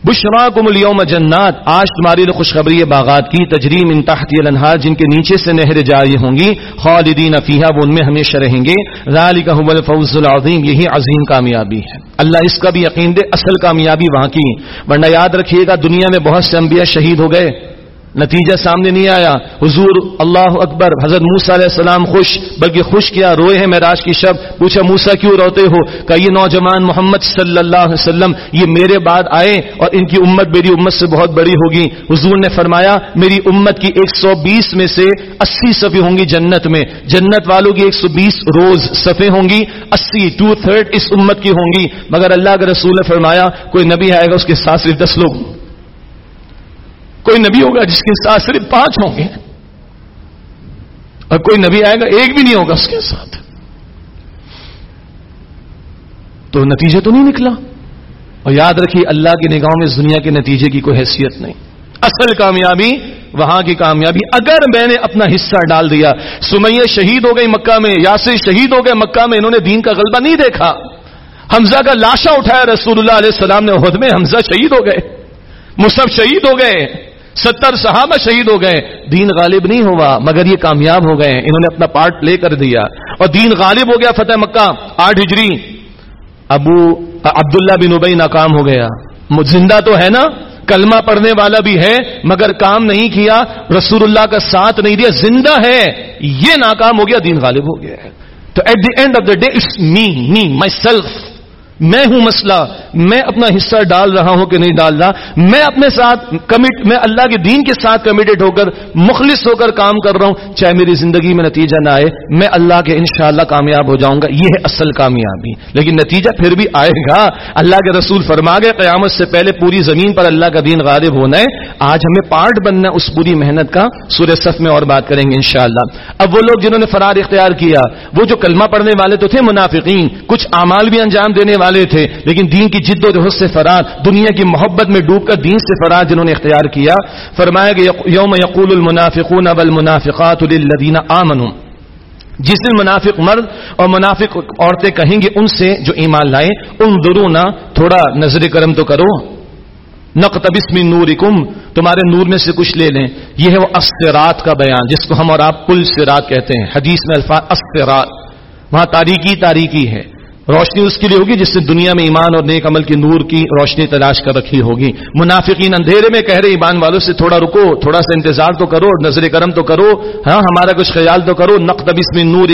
بشرا کم اليوم جنات۔ آج تمہاری خوشخبری باغات کی، تجریم ان تحتی الانہار جن کے نیچے سے نہر جاری ہوں گی، خالدین افیہ وہ ان میں ہمیشہ رہیں گے۔ ذالک هو الفوز العظیم، یہی عظیم کامیابی ہے۔ اللہ اس کا بھی یقین دے، اصل کامیابی وہاں کی۔ ورنہ یاد رکھیے گا، دنیا میں بہت سے انبیاء شہید ہو گئے۔ نتیجہ سامنے نہیں آیا۔ حضور اللہ اکبر، حضرت موسا علیہ السلام خوش، بلکہ خوش کیا، روئے ہیں میراج کی شب۔ پوچھا موسا کیوں روتے ہو؟ کہ یہ نوجوان محمد صلی اللہ علیہ وسلم، یہ میرے بعد آئے اور ان کی امت میری امت سے بہت بڑی ہوگی۔ حضور نے فرمایا، میری امت کی ایک سو بیس میں سے اسی صفحے ہوں گی جنت میں۔ جنت والوں کی ایک سو بیس روز صفحے ہوں گی، اسی ٹو تھرڈ اس امت کی ہوں گی۔ مگر اللہ کے رسول نے فرمایا، کوئی نبی آئے گا، اس کے ساتھ صرف دس لوگ۔ کوئی نبی ہوگا جس کے ساتھ صرف پانچ ہوں گے اور کوئی نبی آئے گا ایک بھی نہیں ہوگا اس کے ساتھ تو نتیجے تو نہیں نکلا اور یاد رکھیے اللہ کی نگاہوں میں اس دنیا کے نتیجے کی کوئی حیثیت نہیں۔ اصل کامیابی وہاں کی کامیابی۔ اگر میں نے اپنا حصہ ڈال دیا، سمیہ شہید ہو گئی مکہ میں، یاسر شہید ہو گئے مکہ میں، انہوں نے دین کا غلبہ نہیں دیکھا۔ حمزہ کا لاشا اٹھایا رسول اللہ علیہ السلام نے عہد میں، حمزہ شہید ہو گئے مصحف شہید ہو گئے۔ ستر صحابہ شہید ہو گئے، دین غالب نہیں ہوا، مگر یہ کامیاب ہو گئے، انہوں نے اپنا پارٹ پلے کر دیا۔ اور دین غالب ہو گیا، فتح مکہ، آٹھ ہجری۔ ابو، عبداللہ بن ابئی ناکام ہو گیا۔ زندہ تو ہے نا، کلمہ پڑھنے والا بھی ہے، مگر کام نہیں کیا رسول اللہ کا ساتھ نہیں دیا، زندہ ہے۔ یہ ناکام ہو گیا، دین غالب ہو گیا۔ تو at the end of the day it's me me myself میں ہوں مسئلہ، میں اپنا حصہ ڈال رہا ہوں کہ نہیں ڈال رہا میں اپنے ساتھ کمٹ میں اللہ کے دین کے ساتھ کمیٹڈ ہو کر مخلص ہو کر کام کر رہا ہوں، چاہے میری زندگی میں نتیجہ نہ آئے، میں اللہ کے انشاءاللہ کامیاب ہو جاؤں گا، یہ ہے اصل کامیابی۔ لیکن نتیجہ پھر بھی آئے گا۔ اللہ کے رسول فرما گئے، قیامت سے پہلے پوری زمین پر اللہ کا دین غالب ہونا ہے۔ آج ہمیں پارٹ بننا اس پوری محنت کا۔ سورہ صف میں اور بات کریں گے انشاءاللہ۔ اب وہ لوگ جنہوں نے فرار اختیار کیا، وہ جو کلمہ پڑھنے والے تو تھے منافقین، کچھ اعمال بھی انجام دینے والے والے تھے، لیکن دین کی جد و جہد سے فرار، دنیا کی محبت میں ڈوب کر دین سے فرار جنہوں نے اختیار کیا، فرمایا کہ یوم یقول المنافقون والمنافقات للذین آمنوا۔ جس دن منافق مرد اور منافق عورتیں کہیں گے ان سے جو ایمان لائیں ان درونا تھوڑا نظر کرم تو کرو۔ نقتبس من نورکم، تمہارے نور میں سے کچھ لے لیں۔ یہ ہے وہ اسرات کا بیان، جس کو ہم اور آپ پل سرات کہتے ہیں۔ حدیث میں الفاظ اسرات وہاں تاریکی تاریکی ہے۔ روشنی اس کے لیے ہوگی جس نے دنیا میں ایمان اور نیک عمل کی نور کی روشنی تلاش کر رکھی ہوگی۔ منافقین اندھیرے میں کہہ رہے ایمان والوں سے تھوڑا رکو، تھوڑا سا انتظار تو کرو، نظر کرم تو کرو ہاں ہمارا کچھ خیال تو کرو، نقد میں نور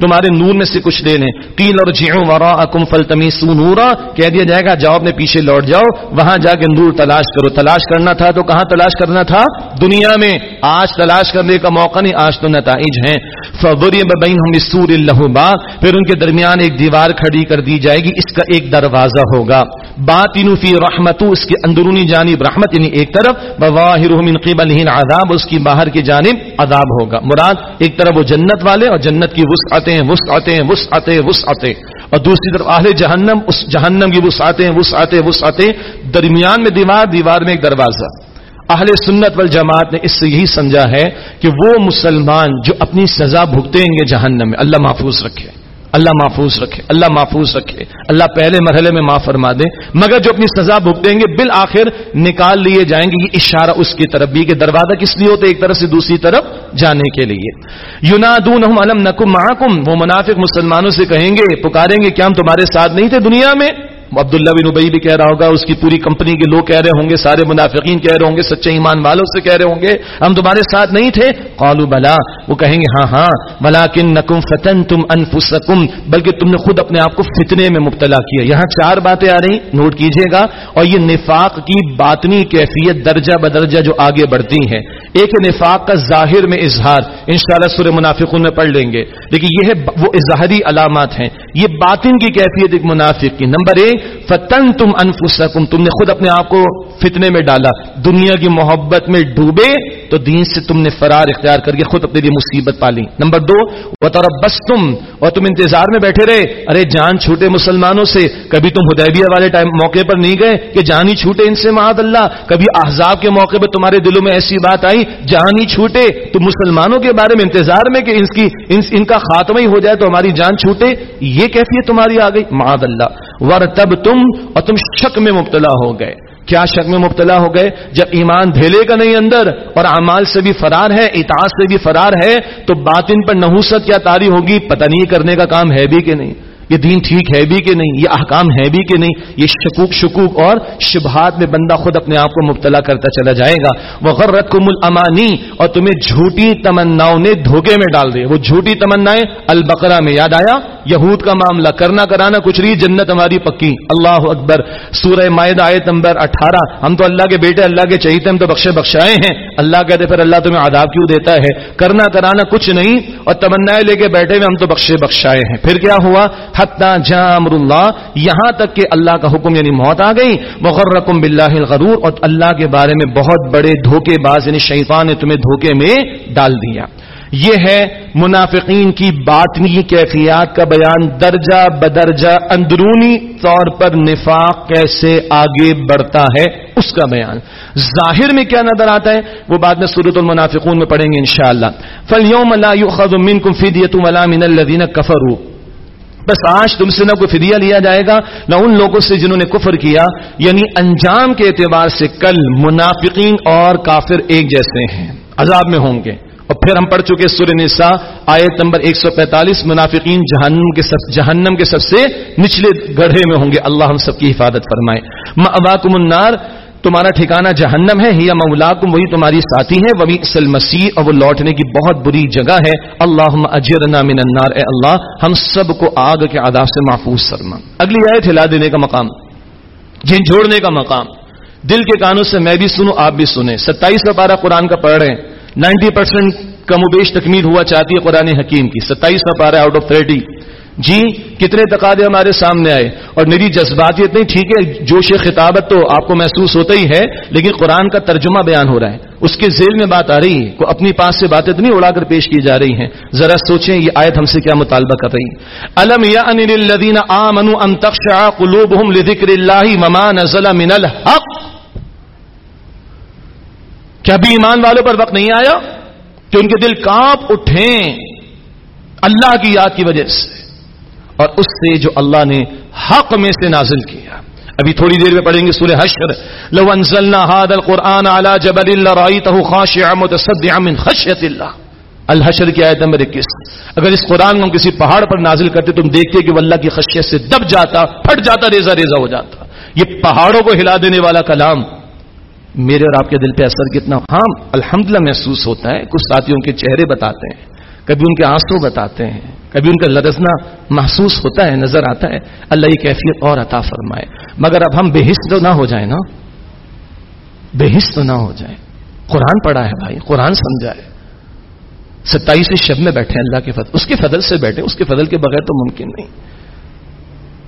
تمہارے نور میں سے کچھ لے لیں۔ قیل اور جیو ورا اکم فلتمی نورا، کہہ دیا جائے گا، جاؤ اپنے پیچھے لوٹ جاؤ، وہاں جا کے نور تلاش کرو۔ تلاش کرنا تھا تو کہاں تلاش کرنا تھا؟ دنیا میں۔ آج تلاش کرنے کا موقع نہیں، آج تو نتائج ہیں۔ فبری بین ہم سور اللہ پھر ان کے درمیان ایک دیوار کھڑی کر دی جائے گی، اس کا ایک دروازہ ہوگا۔ باطن فی رحمت اس کی اندرونی جانب رحمت یعنی ایک طرف بواہر من قبل عذاب اس کی باہر کی جانب عذاب ہوگا۔ مراد، ایک طرف وہ جنت والے اور جنت کی وسعتیں وسعتیں وسعتیں وسعتیں۔ اور دوسری طرف اہل جہنم، اس جہنم کی وسعتیں وسعتیں وسعتیں۔ درمیان میں دیوار دیوار میں ایک دروازہ۔ اہل سنت والجماعت نے اس سے یہی سمجھا ہے کہ وہ مسلمان جو اپنی سزا بھگتیں گے جہنم میں، اللہ محفوظ رکھے۔ اللہ محفوظ رکھے، اللہ محفوظ رکھے، اللہ پہلے مرحلے میں معاف فرما دے۔ مگر جو اپنی سزا بھگتیں گے، بالآخر نکال لیے جائیں گے۔ یہ اشارہ اس کی طرف بھی کہ دروازہ کس لیے ہوتے ایک طرف سے دوسری طرف جانے کے لیے۔ یونادون علم نکم محکم وہ منافق مسلمانوں سے کہیں گے، پکاریں گے کیا ہم تمہارے ساتھ نہیں تھے دنیا میں۔ عبداللہ بن ابئی بھی کہہ رہا ہوگا، اس کی پوری کمپنی کے لوگ کہہ رہے ہوں گے، سارے منافقین کہہ رہے ہوں گے، سچے ایمان والوں سے کہہ رہے ہوں گے۔ ہم تمہارے ساتھ نہیں تھے؟ قالو بلا۔ وہ کہیں گے ہاں ہاں بلا کن نکم فتن تم انفسکم، بلکہ تم نے خود اپنے آپ کو فتنے میں مبتلا کیا۔ یہاں چار باتیں آ رہی، نوٹ کیجیے گا۔ اور یہ نفاق کی باطنی کیفیت درجہ بدرجہ جو آگے بڑھتی ہے ایک نفاق کا ظاہر میں اظہار۔ ان شاء اللہ سر منافقوں میں پڑھ لیں گے۔ لیکن یہ ہے، وہ اظہاری علامات ہیں۔ یہ باطن کی کیفیت ایک منافق کی۔ نمبر ایک فتن تم انفسکم تم نے خود اپنے آپ کو فتنے میں ڈالا، دنیا کی محبت میں ڈوبے تو دین سے تم نے فرار اختیار کر کے خود اپنے لیے مصیبت پالی۔ نمبر دو وہ بس تم اور تم انتظار میں بیٹھے رہے۔ ارے جان چھوٹے مسلمانوں سے، کبھی تم ہدیبیہ والے ٹائم موقع پر نہیں گئے کہ جان ہی چھوٹے ان سے معاد اللہ؟ کبھی احزاب کے موقع پر تمہارے دلوں میں ایسی بات آئی، جان ہی چھوٹے۔ تم مسلمانوں کے بارے میں انتظار میں کہ ان کی، ان کا خاتمہ ہی ہو جائے تو ہماری جان چھوٹے، یہ کیفیت تمہاری آ گئی۔ معاد اللہ ور تب تم اور تم شک میں مبتلا ہو گئے۔ کیا شک میں مبتلا ہو گئے؟ جب ایمان دھیلے کا نہیں اندر، اور اعمال سے بھی فرار ہے، اطاعت سے بھی فرار ہے، تو باطن پر نحوست کیا تاری ہوگی، پتہ نہیں کرنے کا کام ہے بھی کہ نہیں۔ یہ دین ٹھیک ہے بھی کہ نہیں؟ یہ احکام ہے بھی کہ نہیں؟ یہ شکوک شکوک اور شبہات میں بندہ خود اپنے آپ کو مبتلا کرتا چلا جائے گا۔ وہ غرت کو مل امانی اور تمہیں جھوٹی تمناؤں نے دھوکے میں ڈال دے۔ وہ جھوٹی تمنا البقرہ میں، یاد آیا؟ یہود کا معاملہ، کرنا کرانا کچھ نہیں، جنت ہماری پکی۔ اللہ اکبر۔ سورہ معاہدہ آیت نمبر اٹھارہ۔ ہم تو اللہ کے بیٹے، اللہ کے چہیتے، ہم تو بخشے بخشائے ہیں۔ اللہ کہتے پھر اللہ تمہیں آداب کیوں دیتا ہے؟ کرنا کرانا کچھ نہیں۔ اور تمنا لے کے بیٹھے ہوئے ہم تو بخشے بخشائے ہیں۔ پھر کیا ہوا؟ جامر اللہ، یہاں تک کہ اللہ کا حکم یعنی موت آ گئی۔ بغیر رقم بلّہ غرور اور اللہ کے بارے میں بہت بڑے دھوکے باز یعنی شیطان نے تمہیں دھوکے میں ڈال دیا۔ یہ ہے منافقین کی باطنی کیفیات کا بیان۔ درجہ بدرجہ اندرونی طور پر نفاق کیسے آگے بڑھتا ہے، اس کا بیان۔ ظاہر میں کیا نظر آتا ہے، وہ بعد میں صورت المنافقون میں پڑھیں گے انشاءاللہ۔ فلیوم لا یؤخذ منکم فدیۃ ولا من الذین کفروا بس آج تم سے نہ کوئی فدیہ لیا جائے گا، نہ ان لوگوں سے جنہوں نے کفر کیا یعنی انجام کے اعتبار سے کل منافقین اور کافر ایک جیسے ہیں، عذاب میں ہوں گے۔ اور پھر ہم پڑھ چکے سور نساء، آیت نمبر 145 منافقین جہنم کے سب جہنم کے سب سے نچلے گڑھے میں ہوں گے۔ اللہ ہم سب کی حفاظت فرمائے۔ النار۔ تمہارا ٹھکانہ جہنم ہے یا مولاکم، وہی تمہاری ساتھی ہے وہی اصل مسیح اور وہ لوٹنے کی بہت بری جگہ ہے۔ اللہ اجرنا من النار، اے اللہ، ہم سب کو آگ کے آداب سے محفوظ فرما۔ اگلی آیت ہلا دینے کا مقام جن جھوڑنے کا مقام۔ دل کے کانوں سے میں بھی سنوں، آپ بھی سنیں۔ ستائیس کا پارہ قرآن کا پڑھ رہے ہیں۔ نائنٹی پرسینٹ کم و بیش تکمیل ہوا چاہتی ہے قرآن حکیم کی۔ ستائیس کا پارہ آؤٹ آف تھرٹی جی کتنے تقاضے ہمارے سامنے آئے۔ اور میری جذباتیت نہیں ٹھیک ہے جوش خطابت تو آپ کو محسوس ہوتا ہی ہے، لیکن قرآن کا ترجمہ بیان ہو رہا ہے۔ اس کے ذیل میں بات آ رہی ہے، کو اپنی پاس سے باتیں تو نہیں اڑا کر پیش کی جا رہی ہیں۔ ذرا سوچیں یہ آیت ہم سے کیا مطالبہ کر رہی الم یا الذین آمنوا ان تخشع قلوبهم لذکر اللہ مما نزل من الحق؟ کیا بھی ایمان والوں پر وقت نہیں آیا کہ ان کے دل کانپ اٹھیں اللہ کی یاد کی وجہ سے؟ اور اس سے جو اللہ نے حق میں سے نازل کیا۔ ابھی تھوڑی دیر میں پڑھیں گے سورہ حشر۔ لو انزلنا هذا القرآن على جبل لرأيته خاشعا متصدعا من خشية الله الحشر کی آیت نمبر اکیس۔ اگر اس قرآن کو کسی پہاڑ پر نازل کرتے تم دیکھتے کہ وہ اللہ کی خشیت سے دب جاتا، پھٹ جاتا ریزا ریزا ہو جاتا۔ یہ پہاڑوں کو ہلا دینے والا کلام میرے اور آپ کے دل پہ اثر کتنا ہاں الحمدللہ محسوس ہوتا ہے۔ کچھ ساتھیوں کے چہرے بتاتے ہیں۔ کبھی ان کے آنسو بتاتے ہیں، کبھی ان کا لرزنا محسوس ہوتا ہے، نظر آتا ہے، اللہ یہ کیفیت اور عطا فرمائے۔ مگر اب ہم بے حص تو نہ ہو جائیں نا؟ بے حص تو نہ ہو جائیں۔ قرآن پڑھا ہے بھائی، قرآن سمجھا ہے۔ ستائیس شب میں بیٹھے اللہ کے فضل، اس کے فضل سے بیٹھے، اس کے فضل کے بغیر تو ممکن نہیں۔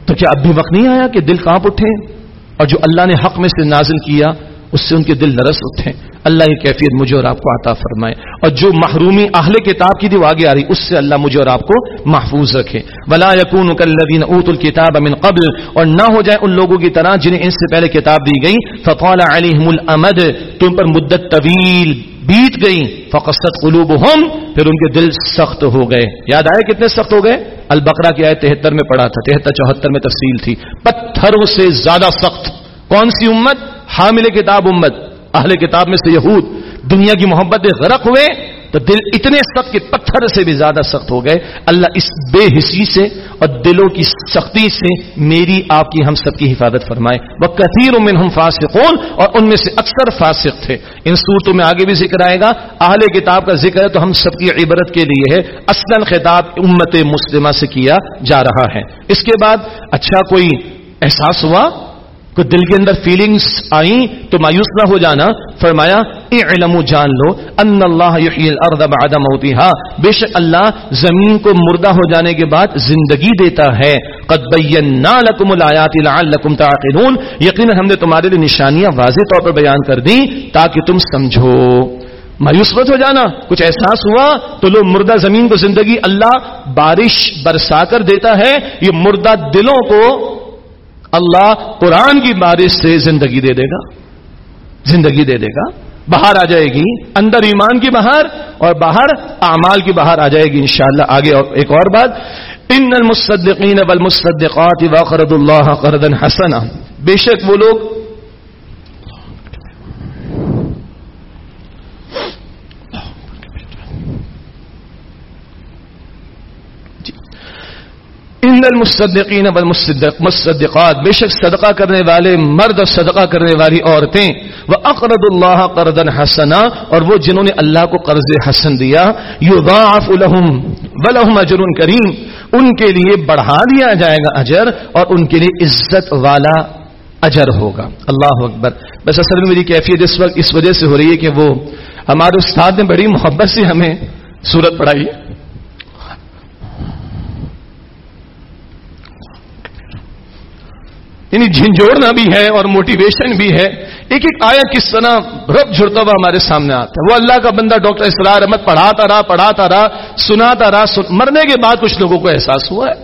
تو کیا اب بھی وقت نہیں آیا کہ دل کانپ اٹھے؟ اور جو اللہ نے حق میں سے نازل کیا اس سے ان کے دل لرس اٹھے اللہ یہ کیفیت مجھے اور آپ کو عطا فرمائے۔ اور جو محرومی اہل کتاب کی تھی وہ آگے آ رہی، اس سے اللہ مجھے اور آپ کو محفوظ رکھے۔ ولا یقون کلین اوت الکتاب من قبل۔ اور نہ ہو جائے ان لوگوں کی طرح جنہیں ان سے پہلے کتاب دی گئی فقال علیہم الامد تم پر مدت طویل بیت گئی فقصت قلوبہم پھر ان کے دل سخت ہو گئے۔ یاد آئے کتنے سخت ہو گئے؟ البقرہ کی آئے تہتر میں پڑھا تھا۔ تہتر چوہتر میں تفصیل تھی۔ پتھروں سے زیادہ سخت۔ کون سی امت؟ حامل کتاب امت، اہل کتاب میں سے یہود، دنیا کی محبت غرق ہوئے تو دل اتنے سخت کہ پتھر سے بھی زیادہ سخت ہو گئے۔ اللہ اس بے حسی سے اور دلوں کی سختی سے میری آپ کی ہم سب کی حفاظت فرمائے۔ وہ کثیر امن ہم فاسقون اور ان میں سے اکثر فاسق تھے۔ ان صورتوں میں آگے بھی ذکر آئے گا۔ اہل کتاب کا ذکر ہے تو ہم سب کی عبرت کے لیے ہے۔ اصل خطاب امت مسلمہ سے کیا جا رہا ہے۔ اس کے بعد اچھا کوئی احساس ہوا؟ کوئی دل کے اندر فیلنگز آئیں تو مایوس نہ ہو جانا۔ فرمایا علم جان لو، ان اللہ یحیی الارض بعد موتها۔ بے شک اللہ زمین کو مردہ ہو جانے کے بعد زندگی دیتا ہے۔ قد بینا لکم الایات لعلکم تعقلون۔ یقینا ہم نے تمہارے لیے نشانیاں واضح طور پر بیان کر دی تاکہ تم سمجھو۔ مایوس مت ہو جانا۔ کچھ احساس ہوا تو لو مردہ زمین کو زندگی اللہ بارش برسا کر دیتا ہے۔ یہ مردہ دلوں کو اللہ قرآن کی بارش سے زندگی دے دے گا۔ زندگی دے دے گا۔ باہر آ جائے گی۔ اندر ایمان کی باہر اور باہر اعمال کی باہر آ جائے گی انشاءاللہ۔ آگے اور ایک اور بات۔ ان المصدقین والمصدقات وقرد اللہ قردا حسنا۔ بے شک وہ لوگ ان المصدقین والمصدقات بے شک صدقہ کرنے والے، مرد صدقہ کرنے والی عورتیں وہ اقرد اللہ قرضا حسنا، اور وہ جنہوں نے اللہ کو قرض حسن دیا یضاعف لهم ولهم اجر کریم ان کے لیے بڑھا دیا جائے گا اجر، اور ان کے لیے عزت والا اجر ہوگا۔ اللہ اکبر۔ بس اصل میں میری کیفیت اس وقت اس وجہ سے ہو رہی ہے کہ وہ ہمارے استاد نے بڑی محبت سے ہمیں صورت پڑھائی ہے یعنی جھنجھوڑنا بھی ہے اور موٹیویشن بھی ہے. ایک ایک آیا کس طرح رب جڑتا ہوا ہمارے سامنے آتا ہے. وہ اللہ کا بندہ ڈاکٹر اسرار احمد پڑھاتا رہا پڑھاتا رہا، سناتا رہا، سن... مرنے کے بعد کچھ لوگوں کو احساس ہوا ہے.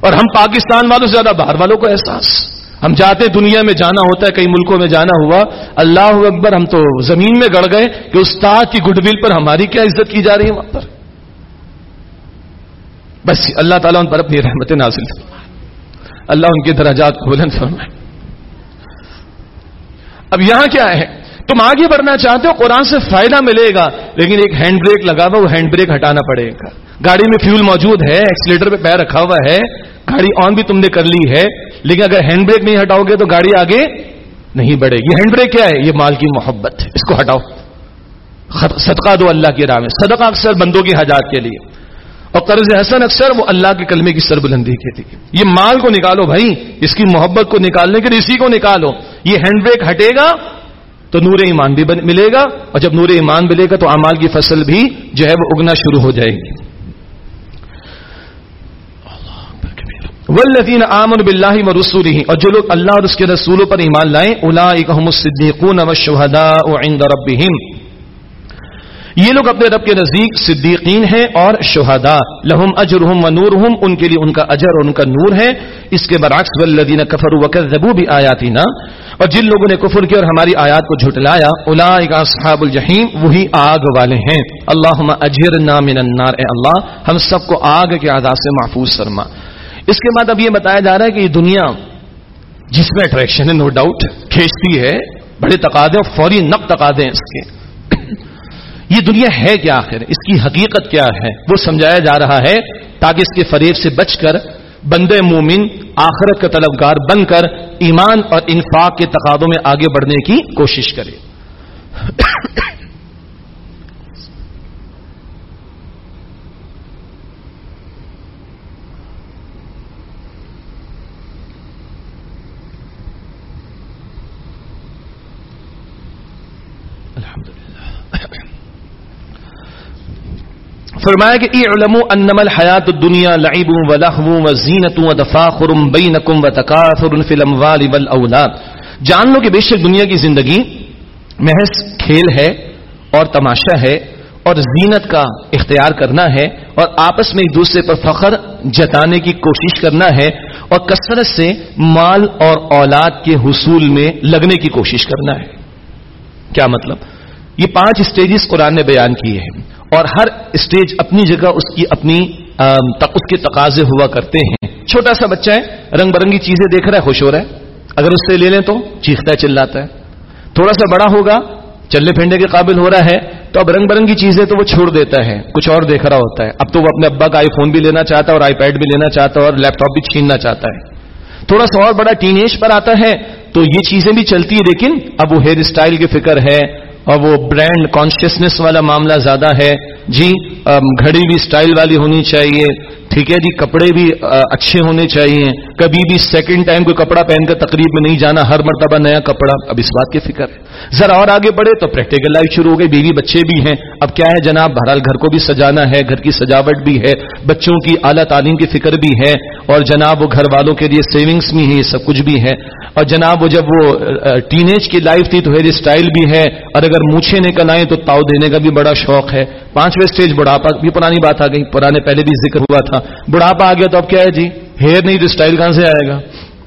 اور ہم پاکستان والوں سے زیادہ باہر والوں کو احساس. ہم جاتے دنیا میں جانا ہوتا ہے، کئی ملکوں میں جانا ہوا. اللہ اکبر، ہم تو زمین میں گڑ گئے کہ استاد کی گڈ ول پر ہماری کیا عزت کی جا رہی ہے وہاں پر؟ بس اللہ تعالیٰ ان پر اپنی رحمت نازل اللہ ان کے درجات کو بلند فرمائے۔ اب یہاں کیا ہے؟ تم آگے بڑھنا چاہتے ہو، قرآن سے فائدہ ملے گا، لیکن ایک ہینڈ بریک لگا ہوا، وہ ہینڈ بریک ہٹانا پڑے گا۔ گاڑی میں فیول موجود ہے، ایکسیلیٹر پہ پیر رکھا ہوا ہے، گاڑی آن بھی تم نے کر لی ہے، لیکن اگر ہینڈ بریک نہیں ہٹاؤ گے تو گاڑی آگے نہیں بڑھے گی۔ ہینڈ بریک کیا ہے؟ یہ مال کی محبت۔ ہے اس کو ہٹاؤ۔ صدقہ دو اللہ کی راہ میں۔ صدقہ اکثر بندوں کی حجات کے لیے۔ اور قرض حسن اکثر وہ اللہ کے کلمے کی سر بلندی کے لیے یہ مال کو نکالو بھائی، اس کی محبت کو نکالنے کے لیے اسی کو نکالو۔ یہ ہینڈ بریک ہٹے گا تو نور ایمان بھی ملے گا، اور جب نور ایمان ملے گا تو امال کی فصل بھی جو ہے وہ اگنا شروع ہو جائے گی۔ ولطین عامر بلّہ و رسول اور جو لوگ اللہ اور اس کے رسولوں پر ایمان لائیں الا صدیقون و شہدا عند ربهم یہ لوگ اپنے رب کے نزدیک صدیقین ہیں اور شہدا لہم اجرہم و نورہم، ان کے لیے ان کا اجر اور ان کا نور ہے. اس کے برعکس، والذین کفروا وکذبوا بآیاتنا. اور جن لوگوں نے کفر کیا اور ہماری آیات کو جھٹلایا اولئک اصحاب الجحیم، وہی آگ والے ہیں. اللهم اجرنا من النار، اے اللہ، ہم سب کو آگ کے عذاب سے محفوظ فرما. اس کے بعد اب یہ بتایا جا رہا ہے کہ یہ دنیا، جس میں اٹریکشن ہے نو ڈاؤٹ کھینچتی ہے، بڑے تقاضے اور فوری نق تقاضے ہیں اس کے. یہ دنیا ہے کیا آخر؟ اس کی حقیقت کیا ہے؟ وہ سمجھایا جا رہا ہے تاکہ اس کے فریب سے بچ کر بند مومن آخرت کا طلبگار بن کر ایمان اور انفاق کے تقاضوں میں آگے بڑھنے کی کوشش کرے۔ فرمایا کہ اعلم انما الحیات الدنیا لعب و لہو و زینت و تفاخر بینکم و تکاثر فی الاموال والاولاد۔ جان لو کہ بے شک دنیا کی زندگی محض کھیل ہے اور تماشا ہے اور زینت کا اختیار کرنا ہے اور آپس میں ایک دوسرے پر فخر جتانے کی کوشش کرنا ہے اور کثرت سے مال اور اولاد کے حصول میں لگنے کی کوشش کرنا ہے۔ کیا مطلب؟ یہ پانچ اسٹیجز قرآن نے بیان کیے ہیں۔ اور ہر اسٹیج اپنی جگہ اس کی اپنی اس کے تقاضے ہوا کرتے ہیں۔ چھوٹا سا بچہ ہے، رنگ برنگی چیزیں دیکھ رہا ہے، خوش ہو رہا ہے۔ اگر اس سے لے لیں تو چیختا ہے، چلاتا ہے۔ تھوڑا سا بڑا ہوگا، چلنے پھینڈنے کے قابل ہو رہا ہے، تو اب رنگ برنگی چیزیں تو وہ چھوڑ دیتا ہے۔ کچھ اور دیکھ رہا ہوتا ہے۔ اب تو وہ اپنے ابا کا آئی فون بھی لینا چاہتا ہے اور آئی پیڈ بھی لینا چاہتا ہے اور لیپ ٹاپ بھی چھیننا چاہتا ہے۔ تھوڑا سا اور بڑا ٹین ایج پر آتا ہے، تو یہ چیزیں بھی چلتی ہے لیکن اب وہ ہیئر اسٹائل کی فکر ہے۔ اور وہ برانڈ کانشیسنیس والا معاملہ زیادہ ہے۔ جی گھڑی بھی سٹائل والی ہونی چاہیے۔ ٹھیک ہے جی کپڑے بھی اچھے ہونے چاہیے۔ کبھی بھی سیکنڈ ٹائم کوئی کپڑا پہن کر تقریب میں نہیں جانا، ہر مرتبہ نیا کپڑا۔ اب اس بات کی فکر ہے۔ ذرا اور آگے بڑھے تو پریکٹیکل لائف شروع ہو گئی۔ بیوی بچے بھی ہیں۔ اب کیا ہے جناب؟ بہرحال گھر کو بھی سجانا ہے، گھر کی سجاوٹ بھی ہے، بچوں کی اعلیٰ تعلیم کی فکر بھی ہے۔ اور جناب، وہ گھر والوں کے لیے سیونگس بھی ہیں، یہ سب کچھ بھی ہے۔ اور جناب، وہ جب وہ ٹین ایج کی لائف تھی تو ہیئر اسٹائل بھی ہے۔ اور اگر مونچھے نکل آئے تو تاؤ دینے کا بھی بڑا شوق ہے۔ پانچویں اسٹیج بڑھاپا بھی پرانی بات آ گئی۔ پرانے پہلے بھی ذکر ہوا تھا۔ بڑھاپا آ گیا تو اب کیا ہے جی؟ ہیئر نہیں تو اسٹائل کہاں سے آئے گا؟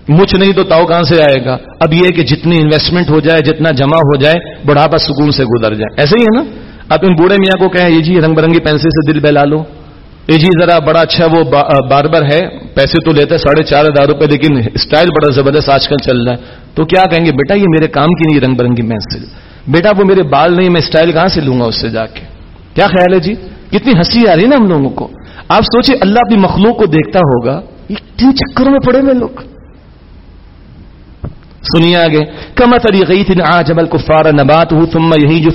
مچھ نہیں تو تاؤ کہاں سے آئے گا؟ اب یہ کہ جتنی انویسٹمنٹ ہو جائے، جتنا جمع ہو جائے، بڑھاپا سکون سے گزر جائے۔ ایسے ہی ہے نا؟ اب ان بوڑھے میاں کو کہیں، یہ جی رنگ برنگی پینسل سے دل بہلا لو۔ یہ جی ذرا بڑا اچھا وہ باربر ہے، پیسے تو لیتے ساڑھے چار ہزار روپے، لیکن اسٹائل بڑا زبردست آج کل چل رہا ہے۔ تو کیا کہیں گے؟ بیٹا، یہ میرے کام کی نہیں رنگ برنگی پینسل۔ بیٹا، وہ میرے بال نہیں، میں اسٹائل کہاں سے لوں گا اس سے جا کے؟ کیا خیال ہے جی؟ کتنی ہنسی آ رہی ہے نا ہم لوگوں کو۔ آپ سوچیں، اللہ اپنی مخلوق کو دیکھتا ہوگا۔ یہ تین چکروں میں پڑے ہوئے لوگ۔ سنیے آگے. کم طریقی تھی آج ابل کفار نبات ہوں تم یہی جو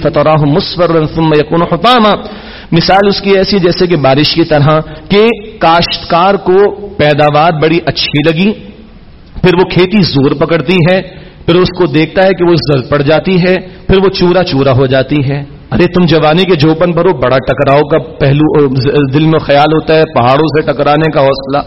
ثم حطاما. مثال اس کی ایسی جیسے کہ بارش کی طرح کہ کاشتکار کو پیداوار بڑی اچھی لگی، پھر وہ کھیتی زور پکڑتی ہے، پھر اس کو دیکھتا ہے کہ وہ زر پڑ جاتی ہے، پھر وہ چورا چورا ہو جاتی ہے۔ ارے تم جوانی کے جوپن بھرو بڑا ٹکراؤ کا پہلو دل میں خیال ہوتا ہے، پہاڑوں سے ٹکرانے کا حوصلہ۔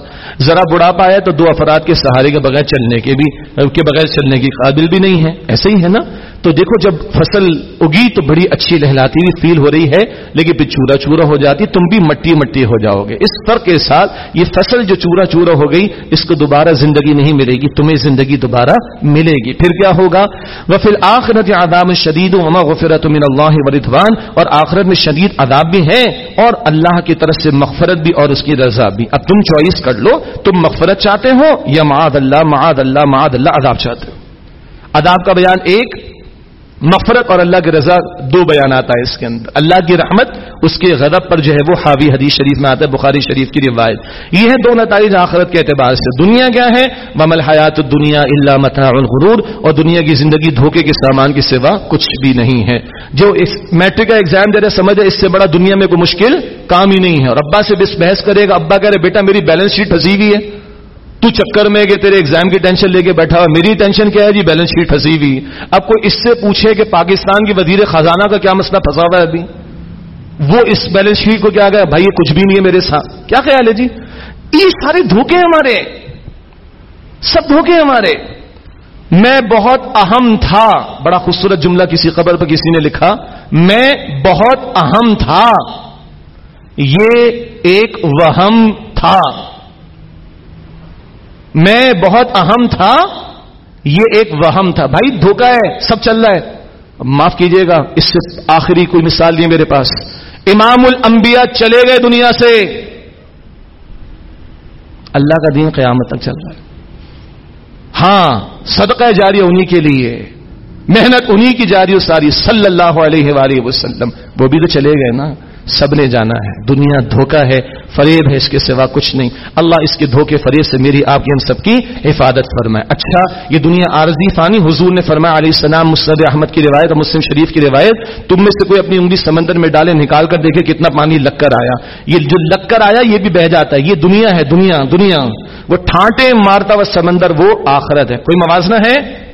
ذرا بڑھاپا ہے تو دو افراد کے سہارے کے بغیر چلنے کے بھی، کے بغیر چلنے کی قابل بھی نہیں ہے۔ ایسے ہی ہے نا؟ تو دیکھو جب فصل اگی تو بڑی اچھی لہلاتی ہوئی فیل ہو رہی ہے، لیکن پھر چورا چورا ہو جاتی، تم بھی مٹی مٹی ہو جاؤ گے۔ اس فرق کے ساتھ یہ فصل جو چورا چورا ہو گئی، اس کو دوبارہ زندگی نہیں ملے گی، تمہیں زندگی دوبارہ ملے گی۔ پھر کیا ہوگا؟ وہ پھر آخرت آدام شدید غفرت من اللہ وردوان اور آخرت میں شدید عذاب بھی ہے اور اللہ کی طرف سے مغفرت بھی اور اس کی رضا بھی۔ اب تم چوائس کر لو، تم مغفرت چاہتے ہو یا معاد اللہ معاد اللہ معاد اللہ عذاب چاہتے ہو؟ عذاب کا بیان ایک مفرت اور اللہ کی رضا دو بیانات آئے اس کے اندر۔ اللہ کی رحمت، اس کے غضب پر جو ہے وہ حاوی حدیث شریف میں آتا ہے، بخاری شریف کی روایت۔ یہ ہے دو نتائج آخرت کے اعتبار سے۔ دنیا کیا ہے؟ ممل حیات دنیا اللہ متا الغرور۔ اور دنیا کی زندگی دھوکے کے سامان کی سوا کچھ بھی نہیں ہے۔ جو اس میٹرک کا ایگزام دے رہے سمجھے اس سے بڑا دنیا میں کوئی مشکل کام ہی نہیں ہے۔ اور ابا سے بس بحث کرے گا، ابا کہہ رہے، بیٹا، میری بیلنس شیٹ پھنسی ہوئی ہے۔ تو چکر میں کہ تیرے ایگزام کی ٹینشن لے کے بیٹھا ہوا میری ٹینشن کیا ہے جی؟ بیلنس شیٹ پھنسی ہوئی۔ اب کوئی اس سے پوچھے کہ پاکستان کی وزیر خزانہ کا کیا مسئلہ پھنسا ہوا ہے ابھی؟ وہ اس بیلنس شیٹ کو کیا گیا بھائی یہ کچھ بھی نہیں ہے میرے ساتھ۔ کیا خیال ہے جی؟ یہ سارے دھوکے ہمارے۔ سب دھوکے ہمارے۔ میں بہت اہم تھا۔ بڑا خوبصورت جملہ کسی خبر پر کسی نے لکھا۔ میں بہت اہم تھا۔ یہ ایک وہم تھا۔ میں بہت اہم تھا، یہ ایک وہم تھا۔ بھائی، دھوکا ہے، سب چل رہا ہے۔ معاف کیجیے گا، اس سے آخری کوئی مثال نہیں میرے پاس۔ امام الانبیاء چلے گئے دنیا سے۔ اللہ کا دین قیامت تک چل رہا ہے۔ ہاں صدقہ جاری انہی کے لیے۔ محنت انہی کی جاری و ساری، صلی اللہ علیہ وآلہ وسلم۔ وہ بھی تو چلے گئے نا۔ سب نے جانا ہے۔ دنیا دھوکا ہے، فریب ہے اس کے سوا کچھ نہیں۔ اللہ اس کے دھوکے فریب سے میری آپ کی ہم سب کی حفاظت فرمائے۔ اچھا یہ دنیا عارضی فانی حضور نے فرمایا، علیہ السلام مصد احمد کی روایت اور مسلم شریف کی روایت، تم میں سے کوئی اپنی انگلی سمندر میں ڈالے، نکال کر دیکھے کتنا پانی لگ کر آیا۔ یہ جو لگ کر آیا، یہ بھی بہ جاتا ہے۔ یہ دنیا ہے، دنیا دنیا۔ وہ ٹھانٹے مارتا ہوا سمندر، وہ آخرت ہے۔ کوئی موازنہ ہے؟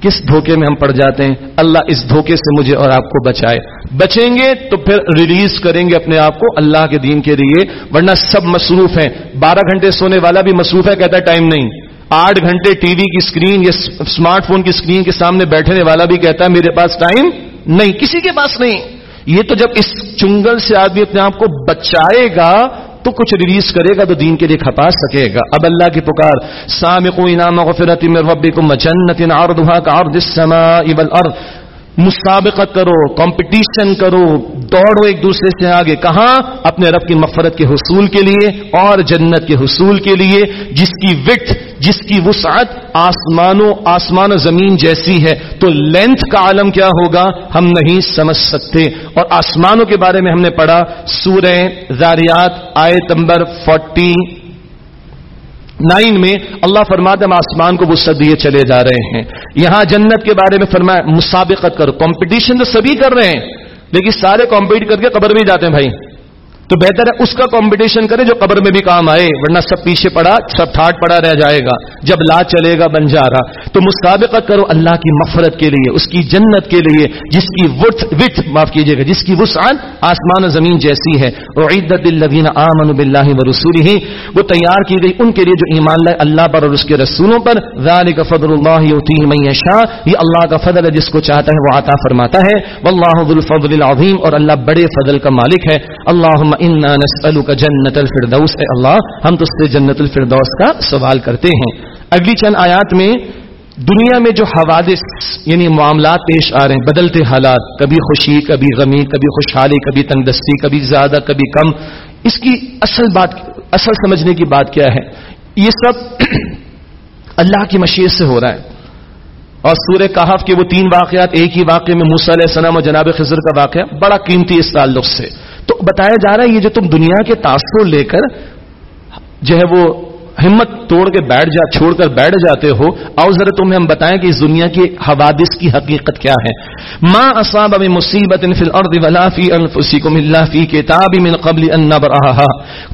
کس دھوکے میں ہم پڑ جاتے ہیں؟ اللہ اس دھوکے سے مجھے اور آپ کو بچائے۔ بچیں گے تو پھر ریلیز کریں گے اپنے آپ کو اللہ کے دین کے لیے، ورنہ سب مصروف ہیں۔ بارہ گھنٹے سونے والا بھی مصروف ہے، کہتا ہے ٹائم نہیں۔ آٹھ گھنٹے ٹی وی کی اسکرین یا اسمارٹ فون کی اسکرین کے سامنے بیٹھنے والا بھی کہتا ہے میرے پاس ٹائم نہیں، کسی کے پاس نہیں۔ یہ تو جب اس چنگل سے آدمی اپنے آپ کو بچائے گا تو کچھ ریلیز کرے گا تو دین کے لیے کھپا سکے گا۔ اب اللہ کی پکار، سامقو انام غفرت من ربکم جنت عرضها كعرض السماء والارض۔ مسابقت کرو کمپٹیشن کرو، دوڑو ایک دوسرے سے آگے۔ کہاں؟ اپنے رب کی مفرت کے حصول کے لیے اور جنت کے حصول کے لیے، جس کی وٹ جس کی وسعت آسمان و آسمان و زمین جیسی ہے، تو لینتھ کا عالم کیا ہوگا؟ ہم نہیں سمجھ سکتے۔ اور آسمانوں کے بارے میں ہم نے پڑھا، سورہ زاریات آئے تمبر فورٹی نائن میں اللہ فرماتے ہم آسمان کو وسعت دیے چلے جا رہے ہیں۔ یہاں جنت کے بارے میں فرمایا، مسابقت کرو۔ کمپٹیشن تو سبھی کر رہے ہیں، لیکن سارے کمپیٹ کر کے قبر میں جاتے ہیں بھائی۔ تو بہتر ہے اس کا کمپٹیشن کرے جو قبر میں بھی کام آئے، ورنہ سب پیچھے پڑا، سب ٹھاٹ پڑا رہ جائے گا۔ جب لا چلے گا بن جا رہا تو مسابقت کرو اللہ کی مفرت کے لیے، اس کی جنت کے لیے، جس کی وٹ وٹ معاف کیجیے گا، جس کی وسعت آسمان و زمین جیسی ہے۔ عیدت الذین آمنوا باللہ و رسول ہی وہ تیار کی گئی ان کے لیے جو ایمان لائے اللہ پر اور اس کے رسولوں پر۔ ذالک فضل اللہ یؤتیہ من یشاء یہ اللہ کا فضل ہے، جس کو چاہتا ہے وہ عطا فرماتا ہے۔ واللہ ذو الفضل العظیم اور اللہ بڑے فضل کا مالک ہے۔ اللهم انا نسألك جنت الفردوس اے اللہ، ہم تو سے جنت الفردوس کا سوال کرتے ہیں۔ اگلی چند آیات میں دنیا میں جو حوادث یعنی معاملات پیش آ رہے ہیں، بدلتے حالات، کبھی خوشی، کبھی غمی، کبھی خوشحالی، کبھی تنگ دستی کبھی زیادہ، کبھی کم، اس کی اصل بات، اصل سمجھنے کی بات کیا ہے؟ یہ سب اللہ کی مشیت سے ہو رہا ہے۔ اور سورہ کہف کے وہ تین واقعات، ایک ہی واقعے میں موسیٰ علیہ السلام اور جناب خضر کا واقعہ، بڑا قیمتی اس تعلق سے۔ بتایا جا رہا ہے، یہ جو تم دنیا کے تاثر لے کر جو ہے وہ ہمت توڑ کے بیٹھ جا، چھوڑ کر بیٹھ جاتے ہو، آؤ ذرا تمہیں ہم بتائیں کہ اس دنیا کی حوادث کی حقیقت کیا ہے۔ ما اصاب من مصیبت فی الارض ولا فی انفسکم الا فی کتاب من قبل ان نبرہها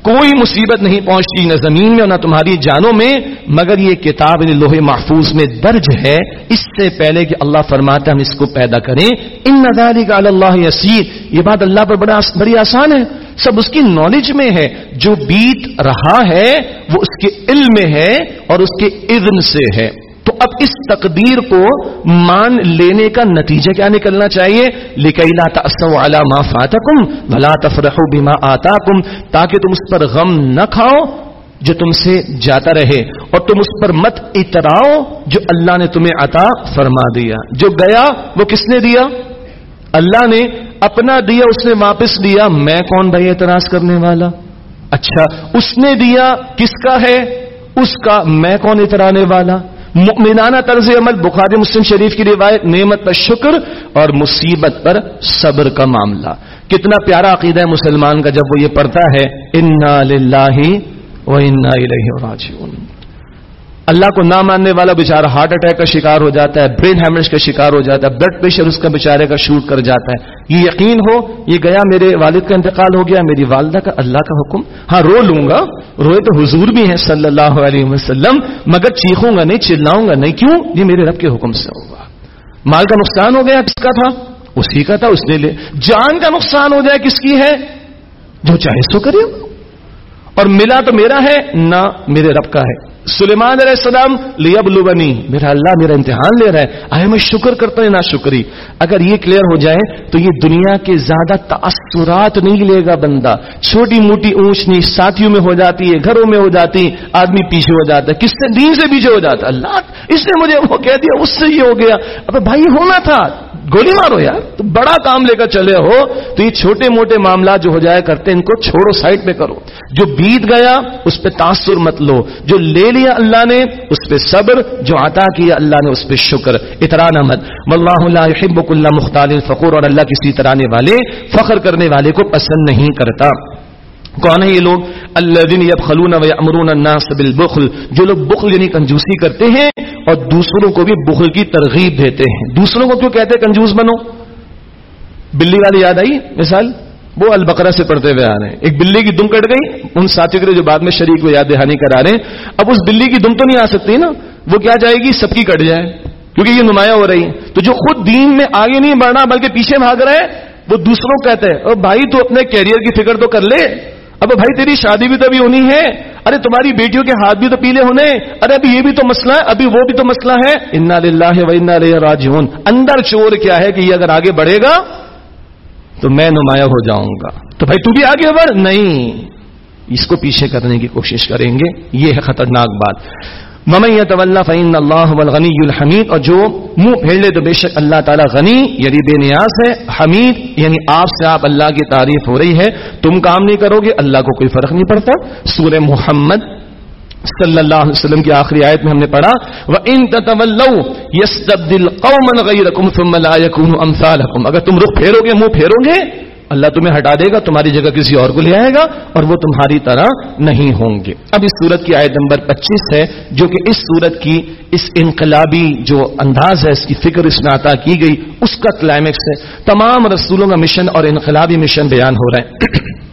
کوئی مصیبت نہیں پہنچتی نہ زمین میں نہ تمہاری جانوں میں، مگر یہ کتاب یعنی لوح محفوظ میں درج ہے۔ اس سے پہلے کہ اللہ فرماتا ہم اس کو پیدا کریں۔ ان ذلک علی اللہ یسیر یہ بات اللہ پر بڑا بڑی آسان ہے۔ سب اس کی نالج میں ہے۔ جو بیت رہا ہے، وہ اس کے علم میں ہے اور اس کے اذن سے ہے۔ تو اب اس تقدیر کو مان لینے کا نتیجہ کیا نکلنا چاہیے؟ لکیلا تاسو علی ما فاتکم ولا تفرحوا بما آتاکم، تاکہ تم اس پر غم نہ کھاؤ جو تم سے جاتا رہے، اور تم اس پر مت اتراؤ جو اللہ نے تمہیں عطا فرما دیا۔ جو گیا، وہ کس نے دیا؟ اللہ نے اپنا دیا، اس نے واپس دیا، میں کون بھائی اعتراض کرنے والا؟ اچھا اس نے دیا کس کا ہے؟ اس کا میں کون اترانے والا؟ مؤمنانہ طرز عمل، بخاری مسلم شریف کی روایت، نعمت پر شکر اور مصیبت پر صبر کا معاملہ۔ کتنا پیارا عقیدہ ہے مسلمان کا جب وہ یہ پڑھتا ہے، انا للہ و انا الیہ راجعون اللہ کو نہ ماننے والا بےچارا ہارٹ اٹیک کا شکار ہو جاتا ہے، برین ہیمریج کا شکار ہو جاتا ہے بلڈ پریشر اس کا بےچارے کا شوٹ کر جاتا ہے۔ یہ یقین ہو، یہ گیا میرے والد کا انتقال ہو گیا، میری والدہ کا اللہ کا حکم۔ ہاں رو لوں گا، روئے تو حضور بھی ہیں صلی اللہ علیہ وسلم، مگر چیخوں گا نہیں، چلاؤں گا نہیں۔ کیوں؟ یہ میرے رب کے حکم سے ہوگا۔ مال کا نقصان ہو گیا، کس کا تھا؟ اسی کا تھا، اس نے لے۔ جان کا نقصان ہو جائے، کس کی ہے؟ جو چاہے سو کرے۔ اور ملا تو میرا ہے، نہ میرے رب کا ہے۔ سلیمان علیہ السلام، لیبلونی، میرا اللہ میرا امتحان لے رہا ہے، آئے میں شکر کرتا ہوں نا شکری اگر یہ کلیئر ہو جائے تو یہ دنیا کے زیادہ تاثرات نہیں لے گا بندہ۔ چھوٹی موٹی اونچ نیچ ساتھیوں میں ہو جاتی ہے، گھروں میں ہو جاتی آدمی پیچھے ہو جاتا ہے، کس سے دین سے پیچھے ہو جاتا ہے؟ اللہ، اس نے مجھے وہ کہہ دیا، اس سے یہ ہو گیا۔ اب بھائی ہونا تھا۔ گولی مارو یار تو بڑا کام لے کر چلے ہو، تو یہ چھوٹے موٹے معاملات جو ہو جایا کرتے ان کو چھوڑو، سائڈ پہ کرو۔ جو بیت گیا، اس پہ تاثر مت لو۔ جو لے لیا اللہ نے، اس پہ صبر، جو عطا کیا اللہ نے، اس پہ شکر۔ اتران احمد اللہ يحب اللہ مختال فخور اور اللہ کسی طرح والے، فخر کرنے والے کو پسند نہیں کرتا۔ کون ہے یہ لوگ؟ اللہ دن یب خلون و امرون الناس بالبخل۔ جو لوگ بخل یعنی کنجوسی کرتے ہیں اور دوسروں کو بھی بخل کی ترغیب دیتے ہیں۔ دوسروں کو کیوں کہتے ہیں کنجوس بنو؟ بلی والی یاد آئی؟ مثال؟ وہ البقرہ سے پڑھتے ہوئے آ رہے ہیں۔ ایک بلی کی دم کٹ گئی، ان ساتھیوں کے جو بعد میں شریک کو یاد دہانی کرا رہے ہیں۔ اب اس بلی کی دم تو نہیں آ سکتی نا۔ وہ کیا جائے گی؟ سب کی کٹ جائے۔ کیونکہ یہ نمایاں ہو رہی ہے۔ تو جو خود دین میں آگے نہیں بڑھنا، بلکہ پیچھے بھاگ رہے، وہ دوسروں کو کہتے ہیں بھائی تو اپنے کیریئر کی فکر تو کر لے۔ اب بھائی تیری شادی بھی تو ابھی ہونی ہے۔ ارے تمہاری بیٹیوں کے ہاتھ بھی تو پیلے ہونے۔ ارے ابھی یہ بھی تو مسئلہ ہے، ابھی وہ بھی تو مسئلہ ہے۔ انا للہ و انا راجعون۔ اندر چور کیا ہے کہ یہ اگر آگے بڑھے گا، تو میں نمایاں ہو جاؤں گا۔ تو بھائی تو بھی آگے بڑھ۔ نہیں، اس کو پیچھے کرنے کی کوشش کریں گے۔ یہ ہے خطرناک بات۔ ممئی طلّہ فعین اللہ غنی الحمید اور جو منہ پھیر لے تو بے شک اللہ تعالیٰ غنی یعنی بے نیاز ہے، حمید یعنی آپ سے آپ اللہ کی تعریف ہو رہی ہے۔ تم کام نہیں کرو گے، اللہ کو کوئی فرق نہیں پڑتا۔ سورہ محمد صلی اللہ علیہ وسلم کی آخری آیت میں ہم نے پڑھا وہ ان تول یس تبدیل قومن اگر تم رخ پھیرو گے، منہ پھیرو گے اللہ تمہیں ہٹا دے گا، تمہاری جگہ کسی اور کو لے آئے گا اور وہ تمہاری طرح نہیں ہوں گے۔ اب اس صورت کی آیت نمبر پچیس ہے، جو کہ اس صورت کی اس انقلابی جو انداز ہے، اس کی فکر اس میں عطا کی گئی، اس کا کلائمیکس ہے۔ تمام رسولوں کا مشن اور انقلابی مشن بیان ہو رہے ہیں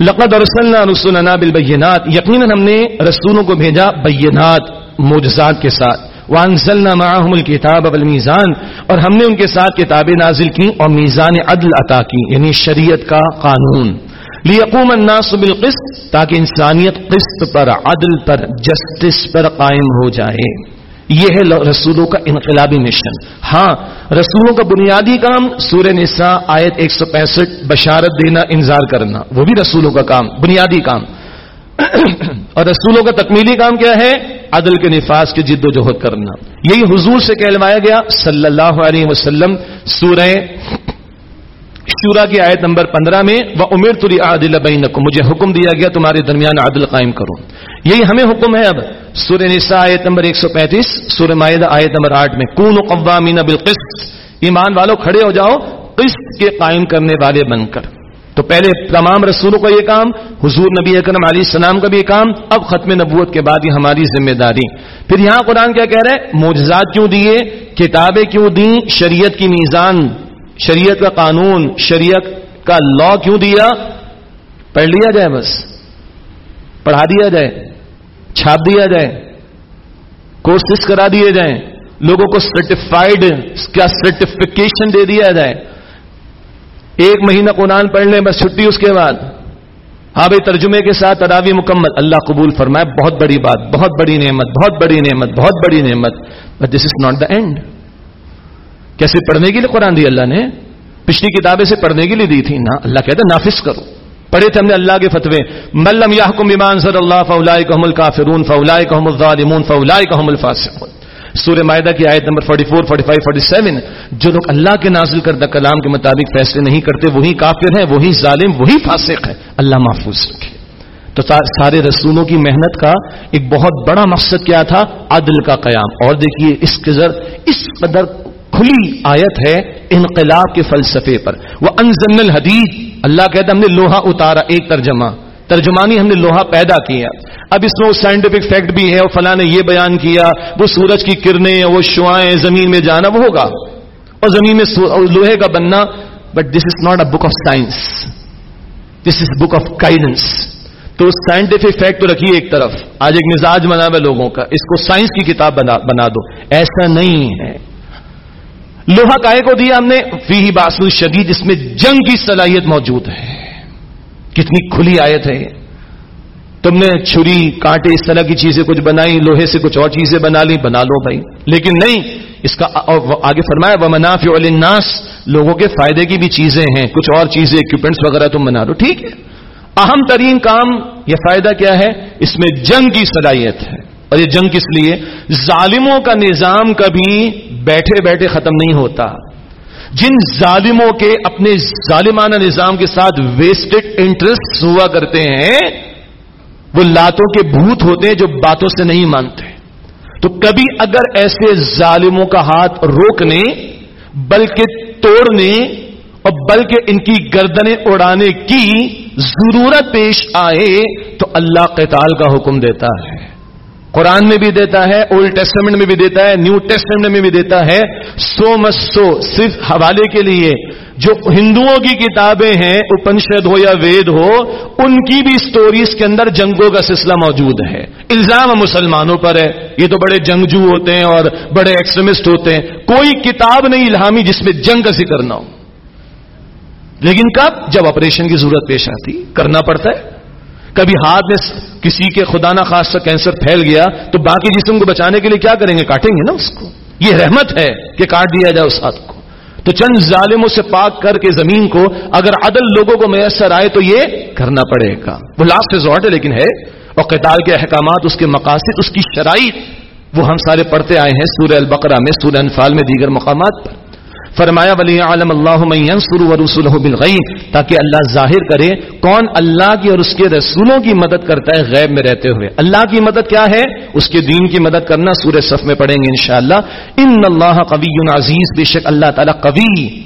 لقد ارسلنا رسولنا بالبینات یقیناً ہم نے رسولوں کو بھیجا بینات معجزات کے ساتھ۔ وانزلنا معهم الكتاب والميزان اور ہم نے ان کے ساتھ کتابیں نازل کی اور میزان عدل عطا کی یعنی شریعت کا قانون۔ لیقوم الناس بالقسط، تاکہ انسانیت قسط پر، عدل پر، جسٹس پر قائم ہو جائے۔ یہ ہے رسولوں کا انقلابی مشن۔ ہاں رسولوں کا بنیادی کام سورہ نساء آیت 165 بشارت دینا، انذار کرنا۔ وہ بھی رسولوں کا کام، بنیادی کام۔ اور رسولوں کا تکمیلی کام کیا ہے؟ عدل کے نفاذ کی جد و جہد کرنا۔ یہی حضور سے کہلوایا گیا صلی اللہ علیہ وسلم سورہ شورا کی آیت نمبر پندرہ میں وہ امیر تری عادل بین مجھے حکم دیا گیا تمہارے درمیان عادل قائم کرو۔ یہی ہمیں حکم ہے اب۔ سورہ نساء آیت نمبر ایک سو پینتیس، سورہ معاہدہ آیت نمبر آٹھ میں کون قوامین بالقسط۔ ایمان والوں کھڑے ہو جاؤ، قسط کے قائم کرنے والے بن کر۔ تو پہلے تمام رسولوں کا یہ کام، حضور نبی اکرم علیہ السلام کا بھی یہ کام، اب ختم نبوت کے بعد یہ ہماری ذمہ داری۔ پھر یہاں قرآن کیا کہہ رہے ہیں موجزات کیوں دیے؟ کتابیں کیوں دیں؟ شریعت کی میزان، شریعت کا قانون، شریعت کا لا کیوں دیا؟ پڑھ لیا جائے بس۔ پڑھا دیا جائے۔ چھاپ دیا جائے۔ کورسز کرا دیے جائیں۔ لوگوں کو سرٹیفائڈ کیا سرٹیفکیشن دے دیا جائے۔ ایک مہینہ قرآن پڑھ لیں، بس چھٹی اس کے بعد۔ ہاں بھائی، ترجمے کے ساتھ تراوی مکمل۔ اللہ قبول فرمائے، بہت بڑی بات، بہت بڑی نعمت، بہت بڑی نعمت، بہت بڑی نعمت۔ But this is not the end کیسے پڑھنے کے لیے قرآن دی اللہ نے؟ پچھلی کتابیں سے پڑھنے کے لیے دی تھی۔ نا اللہ کہتا نافذ کرو۔ پڑھے تھے ہم نے اللہ کے فتوے۔ ملم یاحکم ایمان صلی اللہ فولا کحم الکافرون فولا کحم الظالمون فولا کحم الفاسقون۔ سورہ معدہ کی آیت نمبر 44, 45, 47 جو لوگ اللہ کے نازل کردہ کلام کے مطابق فیصلے نہیں کرتے وہی کافر ہیں وہی ظالم وہی فاسق ہے اللہ محفوظ رکھے۔ تو سارے رسولوں کی محنت کا ایک بہت بڑا مقصد کیا تھا؟ عدل کا قیام۔ اور دیکھیے اس قدر اس قدر کھلی آیت ہے انقلاب کے فلسفے پر۔ وہ انزل الحدید اللہ کہتا ہم نے لوہا اتارا ایک ترجمہ۔ ترجمانی ہم نے لوہا پیدا کیا اب اس میں وہ سائنٹیفک فیکٹ بھی ہے اور فلاں نے یہ بیان کیا، وہ سورج کی کرنیں، وہ شوائیں زمین میں جانا، وہ ہوگا۔ اور زمین میں لوہے کا بننا۔ But this is not a book of science this is book of guidance تو سائنٹیفک فیکٹ تو رکھیے ایک طرف۔ آج ایک مزاج بنا ہوا لوگوں کا۔ اس کو سائنس کی کتاب بنا بنا دو۔ ایسا نہیں ہے۔ لوہا کائے کو دیا ہم نے؟ فی باسو شدید، اس میں جنگ کی صلاحیت موجود ہے۔ کتنی کھلی آیت ہے تم نے چھری، کانٹے، اس طرح کی چیزیں کچھ بنائی، لوہے سے کچھ اور چیزیں بنا لی، بنا لو بھائی۔ لیکن نہیں، اس کا آگے فرمایا وہ منافع الناس لوگوں کے فائدے کی بھی چیزیں ہیں، کچھ اور چیزیں اکوپمنٹس وغیرہ تم بنا لو۔ ٹھیک ہے۔ اہم ترین کام، یہ فائدہ کیا ہے؟ اس میں جنگ کی صلاحیت ہے۔ اور یہ جنگ کس لیے؟ ظالموں کا نظام کبھی بیٹھے بیٹھے ختم نہیں ہوتا۔ جن ظالموں کے اپنے ظالمانہ نظام کے ساتھ ویسٹڈ انٹرسٹ ہوا کرتے ہیں، وہ لاتوں کے بھوت ہوتے ہیں جو باتوں سے نہیں مانتے۔ تو کبھی اگر ایسے ظالموں کا ہاتھ روکنے، بلکہ توڑنے اور بلکہ ان کی گردنیں اڑانے کی ضرورت پیش آئے، تو اللہ قتال کا حکم دیتا ہے۔ قرآن میں بھی دیتا ہے اولڈ ٹیسٹمنٹ میں بھی دیتا ہے نیو ٹیسٹمنٹ میں بھی دیتا ہے۔ سو مس سو، صرف حوالے کے لیے۔ جو ہندوؤں کی کتابیں ہیں، اپنشد ہو یا وید ہو، ان کی بھی سٹوریز کے اندر جنگوں کا سلسلہ موجود ہے۔ الزام مسلمانوں پر ہے۔ یہ تو بڑے جنگجو ہوتے ہیں اور بڑے ایکسٹریمسٹ ہوتے ہیں۔ کوئی کتاب نہیں الہامی جس میں جنگ کا ذکر نہ ہو۔ لیکن کب؟ جب آپریشن کی ضرورت پیش آتی، کرنا پڑتا ہے۔ کبھی ہاتھ میں کسی کے خدا نہ خاص کا کینسر پھیل گیا، تو باقی جسم کو بچانے کے لیے کیا کریں گے؟ کاٹیں گے نا اس کو۔ یہ رحمت ہے کہ کاٹ دیا جائے اس ہاتھ کو۔ تو چند ظالموں سے پاک کر کے زمین کو اگر عدل لوگوں کو میسر آئے تو یہ کرنا پڑے گا۔ وہ لاسٹ ریزورٹ ہے لیکن ہے۔ اور قتال کے احکامات، اس کے مقاصد، اس کی شرائط وہ ہم سارے پڑھتے آئے ہیں سورہ البقرہ میں، سورہ انفال میں دیگر مقامات پر۔ فرمایا، ولی عالم اللہ بالغیب، تاکہ اللہ ظاہر کرے کون اللہ کی اور اس کے رسولوں کی مدد کرتا ہے غیب میں رہتے ہوئے۔ اللہ کی مدد کیا ہے؟ اس کے دین کی مدد کرنا سورہ صف میں پڑھیں گے انشاءاللہ۔ ان اللہ قوی عزیز، بے شک اللہ تعالی قوی،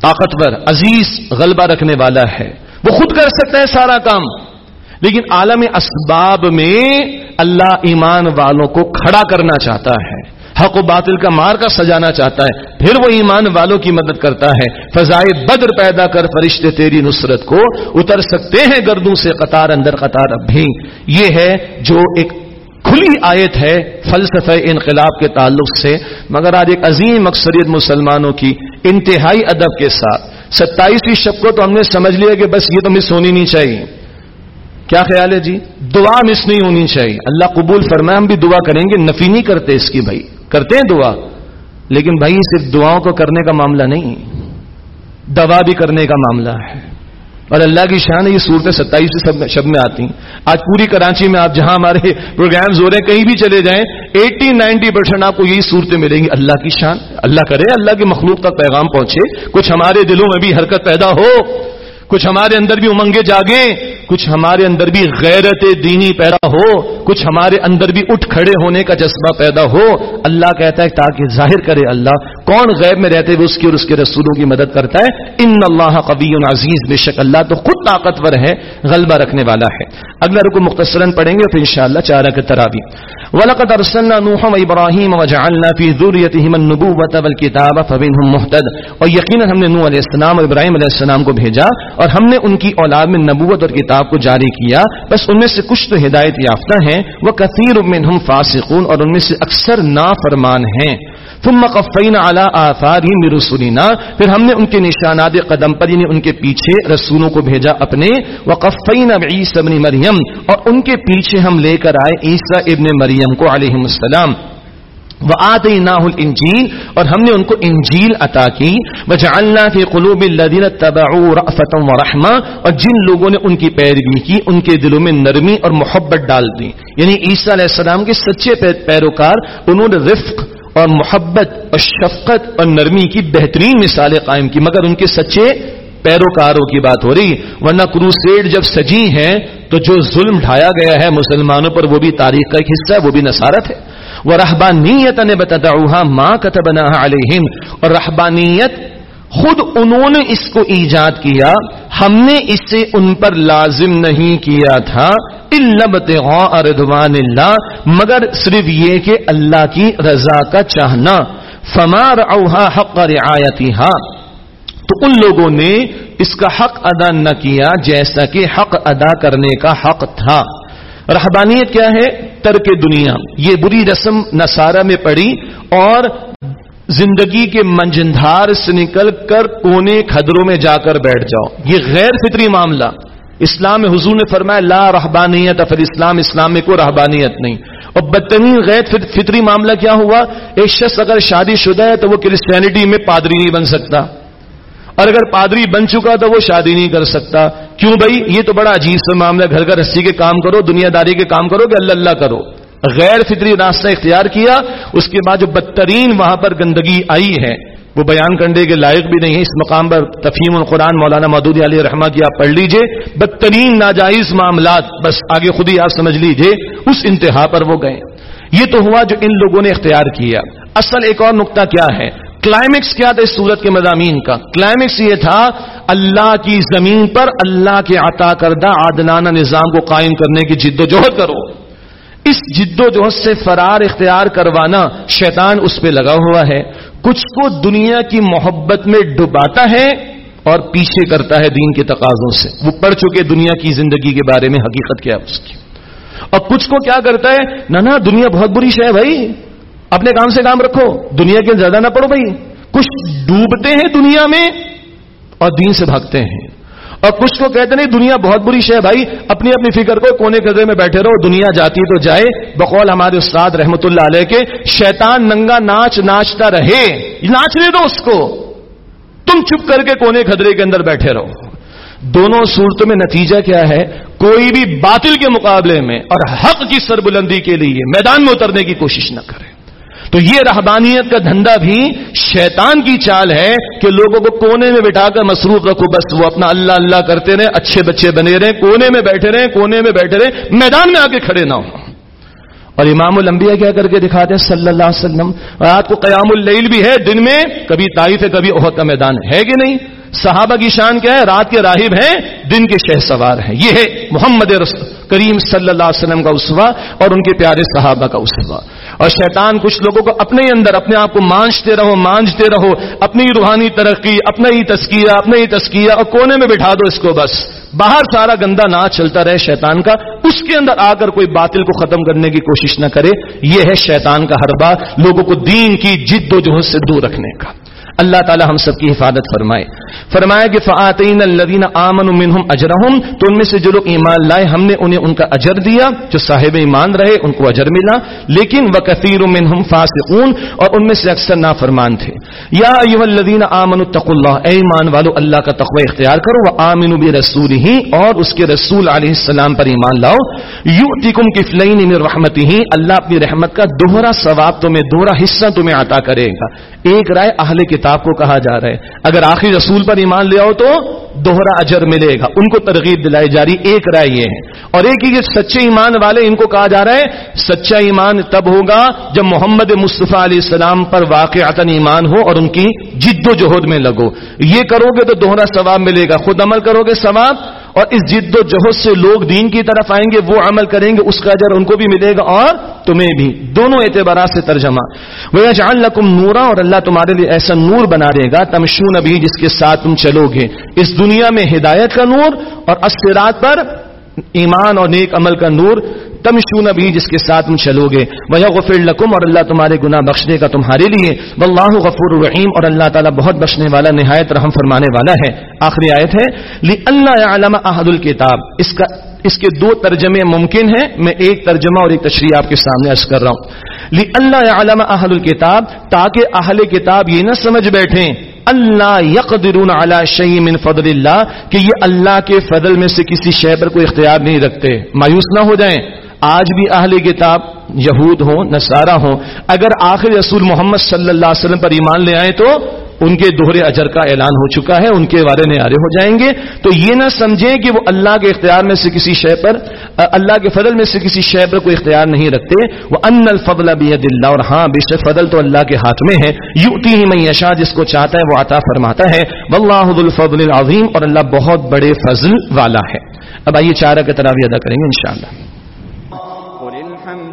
طاقتور، عزیز، غلبہ رکھنے والا ہے۔ وہ خود کر سکتا ہے سارا کام، لیکن عالم اسباب میں اللہ ایمان والوں کو کھڑا کرنا چاہتا ہے۔ حق و باطل کا مار کا سجانا چاہتا ہے، پھر وہ ایمان والوں کی مدد کرتا ہے۔ فضائے بدر پیدا کر فرشتے تیری نصرت کو اتر سکتے ہیں گردوں سے قطار اندر قطار اب بھی۔ یہ ہے جو ایک کھلی آیت ہے فلسفہ انقلاب کے تعلق سے۔ مگر آج ایک عظیم اکثریت مسلمانوں کی انتہائی ادب کے ساتھ ستائیسویں شب کو تو ہم نے سمجھ لیا کہ بس یہ تو مس ہونی نہیں چاہیے۔ کیا خیال ہے جی؟ دعا مس نہیں ہونی چاہیے۔ اللہ قبول فرمائے، ہم بھی دعا کریں گے، نفی نہیں کرتے اس کی بھائی۔ کرتے ہیں دعا، لیکن بھائی صرف دعاؤں کو کرنے کا معاملہ نہیں، دوا بھی کرنے کا معاملہ ہے۔ اور اللہ کی شان یہ صورتیں ستائیس شب میں آتی ہیں آج پوری کراچی میں آپ جہاں ہمارے پروگرامز ہو رہے ہیں، کہیں بھی چلے جائیں ایٹی نائنٹی پرسینٹ آپ کو یہی صورتیں ملیں گی۔ اللہ کی شان، اللہ کرے، اللہ کی مخلوق تک پیغام پہنچے۔ کچھ ہمارے دلوں میں بھی حرکت پیدا ہو۔ کچھ ہمارے اندر بھی امنگے جاگیں، کچھ ہمارے اندر بھی غیرت دینی پیدا ہو، کچھ ہمارے اندر بھی اٹھ کھڑے ہونے کا جذبہ پیدا ہو، اللہ کہتا ہے تاکہ ظاہر کرے اللہ کون غیب میں رہتے ہوئے اس کی اور اس کے رسولوں کی مدد کرتا ہے؟ ان اللہ قبی عزیز، بے شک اللہ تو خود طاقتور ہے، غلبہ رکھنے والا ہے۔ اگلا رکو مختصراً پڑھیں گے، پھر انشاءاللہ چارہ کے ترابی ولقد ارسلنا نوحا وابراهيم وجعلنا في ذريتهما النبوة والكتاب فمنهم مهتد۔ اور یقینا ہم نے نوح علیہ السلام اور ابراہیم علیہ السلام کو بھیجا اور ہم نے ان کی اولاد میں نبوت اور کتاب کو جاری کیا۔ بس ان میں سے کچھ تو ہدایت یافتہ ہیں۔ وہ کثیر منہم فاسقون اور ان میں سے اکثر نافرمان ہیں۔ ثم قفینا علی آثارہم برسولنا پھر ہم نے ان کے نشانات قدم پر یعنی ان کے پیچھے رسولوں کو بھیجا اپنے. وقفینا بعیسی ابن مریم اور ان کے پیچھے ہم لے کر آئے عیسی ابن مریم کو علیہ السلام. وہ آتے انجیل اور ہم نے ان کو انجیل عطا کی. وجعلنا فی قلوب الذین تبعوا رأفتا ورحمہ اور جن لوگوں نے ان کی پیروی کی، ان کے دلوں میں نرمی اور محبت ڈال دی. یعنی عیسیٰ علیہ السلام کے سچے پیروکار، انہوں نے رفق اور محبت اور شفقت اور نرمی کی بہترین مثالیں قائم کی۔ مگر ان کے سچے پیروکاروں کی بات ہو رہی ورنہ کروسیڈ جب سجی ہیں، تو جو ظلم ڈھایا گیا ہے مسلمانوں پر، وہ بھی تاریخ کا ایک حصہ ہے، وہ بھی نصارت ہے۔ وہ رحبانیت نے بتا ماں کتبنا علیہم اور رحبانیت خود انہوں نے اس کو ایجاد کیا، ہم نے اسے ان پر لازم نہیں کیا تھا اردوان اللہ، مگر صرف یہ کہ اللہ کی رضا کا چاہنا۔ فمار اوہا حق رعایتی تو ان لوگوں نے اس کا حق ادا نہ کیا جیسا کہ حق ادا کرنے کا حق تھا۔ رحبانیت کیا ہے؟ ترک دنیا۔ یہ بری رسم نصارہ میں پڑی اور زندگی کے منجندھار سے نکل کر کونے کھدروں میں جا کر بیٹھ جاؤ۔ یہ غیر فطری معاملہ۔ اسلام حضور نے فرمایا، لا رحبانیت پھر اسلام اسلام میں کوئی رحبانیت نہیں۔ اور بدترین غیر فطری معاملہ کیا ہوا؟ ایک شخص اگر شادی شدہ ہے تو وہ کرسچینٹی میں پادری نہیں بن سکتا۔ اور اگر پادری بن چکا تو وہ شادی نہیں کر سکتا۔ کیوں بھائی؟ یہ تو بڑا عجیب سا معاملہ گھر گھر رسی کے کام کرو، دنیا داری کے کام کرو کہ اللہ اللہ کرو۔ غیر فطری راستہ اختیار کیا، اس کے بعد جو بدترین وہاں پر گندگی آئی ہے، وہ بیان کرنے کے لائق بھی نہیں ہے۔ اس مقام پر تفہیم القرآن مولانا مودودی علیہ رحمہ کی آپ پڑھ لیجیے۔ بدترین ناجائز معاملات، بس آگے خود ہی آپ سمجھ لیجیے، اس انتہا پر وہ گئے۔ یہ تو ہوا جو ان لوگوں نے اختیار کیا۔ اصل ایک اور نقطہ کیا ہے؟ کلائمیکس کیا تھا اس صورت کے مضامین کا؟ کلائمیکس یہ تھا، اللہ کی زمین پر اللہ کے عطا کردہ عادلانہ نظام کو قائم کرنے کی جد و جہد کرو۔ اس جد و جہد سے فرار اختیار کروانا شیطان اس پہ لگا ہوا ہے۔ کچھ کو دنیا کی محبت میں ڈباتا ہے اور پیچھے کرتا ہے دین کے تقاضوں سے۔ وہ پڑھ چکے دنیا کی زندگی کے بارے میں حقیقت کیا اس کی۔ اور کچھ کو کیا کرتا ہے؟ نہ نا دنیا بہت بری شے ہے بھائی۔ اپنے کام سے کام رکھو۔ دنیا کے زیادہ نہ پڑھو بھائی۔ کچھ ڈوبتے ہیں دنیا میں اور دین سے بھاگتے ہیں۔ اور کچھ کو کہتے نہیں، دنیا بہت بری شے بھائی، اپنی اپنی فکر کو کونے قدرے میں بیٹھے رہو، دنیا جاتی تو جائے۔ بقول ہمارے استاد رحمت اللہ علیہ کے، شیطان ننگا ناچ ناچتا رہے، ناچنے دو اس کو۔ تم چپ کر کے کونے خدرے کے اندر بیٹھے رہو۔ دونوں صورتوں میں نتیجہ کیا ہے؟ کوئی بھی باطل کے مقابلے میں اور حق کی سربلندی کے لیے میدان میں اترنے کی کوشش نہ کرے۔ تو یہ رہبانیت کا دھندا بھی شیطان کی چال ہے کہ لوگوں کو کونے میں بٹھا کر مصروف رکھو، بس وہ اپنا اللہ اللہ کرتے رہے اچھے بچے بنے رہے کونے میں بیٹھے رہے کونے میں بیٹھے رہے میدان میں آ کے کھڑے نہ ہوں۔ اور امام الانبیاء کیا کر کے دکھاتے ہیں، صلی اللہ علیہ وسلم، رات کو قیام اللیل بھی ہے، دن میں کبھی تائف ہے، کبھی عہد کا میدان ہے کہ نہیں؟ صحابہ کی شان کیا ہے؟ رات کے راہب ہیں، دن کے شہ سوار ہیں۔ یہ ہے محمد رسول کریم صلی اللہ علیہ وسلم کا اسوا اور ان کے پیارے صحابہ کا اسوا۔ اور شیطان کچھ لوگوں کو اپنے اندر اپنے آپ کو مانجتے رہو مانجتے رہو، اپنی روحانی ترقی، اپنا ہی تسکیہ اپنا ہی تسکیہ اور کونے میں بٹھا دو اس کو بس۔ باہر سارا گندا نہ چلتا رہے شیطان کا، اس کے اندر آ کر کوئی باطل کو ختم کرنے کی کوشش نہ کرے۔ یہ ہے شیطان کا ہر لوگوں کو دین کی جد و جہد سے دور رکھنے کا۔ اللہ تعالی ہم سب کی حفاظت فرمائے۔ فرمایا کہ فعطین الدین آمن منہم اجرہم تو ان میں سے جو لوگ ایمان لائے، ہم نے انہیں ان کا اجر دیا، جو صاحب ایمان رہے، ان کو اجر ملا۔ لیکن وہ کثیر منہم فاسقون، اور ان میں سے اکثر نافرمان تھے۔ یا ایوہ الذین آمن اتق اللہ اے ایمان والو، اللہ کا تقوی اختیار کرو۔ وہ آمن برسول ہی اور اس کے رسول علیہ السلام پر ایمان لاؤ۔ یؤتکم کفلین من رحمتہ، اللہ اپنی رحمت کا دوہرا ثواب تمہیں، دوہرا حصہ تمہیں عطا کرے گا۔ ایک رائے اہل کتاب کو کہا جا رہا ہے۔ اگر آخری رسول پر ایمان لے آؤ تو دوہرا اجر ملے گا۔ ان کو ترغیب دلائی جا رہی، ایک رائے یہ ہے۔ اور ایک ہی سچے ایمان والے ان کو کہا جا رہا ہے، سچا ایمان تب ہوگا جب محمد مصطفیٰ علیہ السلام پر واقعات ایمان ہو اور ان کی جد و جہد میں لگو۔ یہ کرو گے تو دوہرا ثواب ملے گا۔ خود عمل کرو گے، ثواب اور اس جد و جہد سے لوگ دین کی طرف آئیں گے، وہ عمل کریں گے، اس کا اجر ان کو بھی ملے گا اور تمہیں بھی۔ دونوں اعتبارات سے ترجمہ۔ وہ جان لکم نورا اور اللہ تمہارے لیے ایسا نور بنا دے گا، تمشون ابھی جس کے ساتھ تم چلو گے۔ اس دنیا میں ہدایت کا نور اور اسرات پر ایمان اور نیک عمل کا نور۔ تمشون بھی جس کے ساتھ تم چلو گے؟ وہ غفر لکم اور اللہ تمہارے گناہ بخشنے کا تمہارے لیے۔ واللہ غفور الرحیم اور اللہ تعالیٰ بہت بخشنے والا، نہایت رحم فرمانے والا ہے۔ آخری آیت ہے لی اللہ علامہ احد الکتاب اس کا، اس کے دو ترجمے ممکن ہیں۔ میں ایک ترجمہ اور ایک تشریح آپ کے سامنے عرض کر رہا ہوں۔ لی اللہ علامہ احد الکتاب تاکہ اہل کتاب یہ نہ سمجھ بیٹھیں۔ اللہ یقدرون علی شیء من فضل اللہ کہ یہ اللہ کے فضل میں سے کسی شے پر کوئی اختیار نہیں رکھتے۔ مایوس نہ ہو جائیں۔ آج بھی اہل کتاب یہود ہوں، نصارہ ہوں۔ اگر آخر رسول محمد صلی اللہ علیہ وسلم پر ایمان لے آئے تو ان کے دوہرے اجر کا اعلان ہو چکا ہے، ان کے بارے نعرے ہو جائیں گے۔ تو یہ نہ سمجھیں کہ وہ اللہ کے اختیار میں سے کسی شے پر اللہ کے فضل میں سے کسی شے پر کوئی اختیار نہیں رکھتے۔ وہ ان الفضل بید اللہ اور ہاں بے فضل تو اللہ کے ہاتھ میں ہے۔ یوتی ہی میشا جس کو چاہتا ہے وہ عطا فرماتا ہے۔ واللہ الفضل العظیم اور اللہ بہت بڑے فضل والا ہے۔ اب آئیے چارہ کے تراوی ادا کریں گے انشاءاللہ۔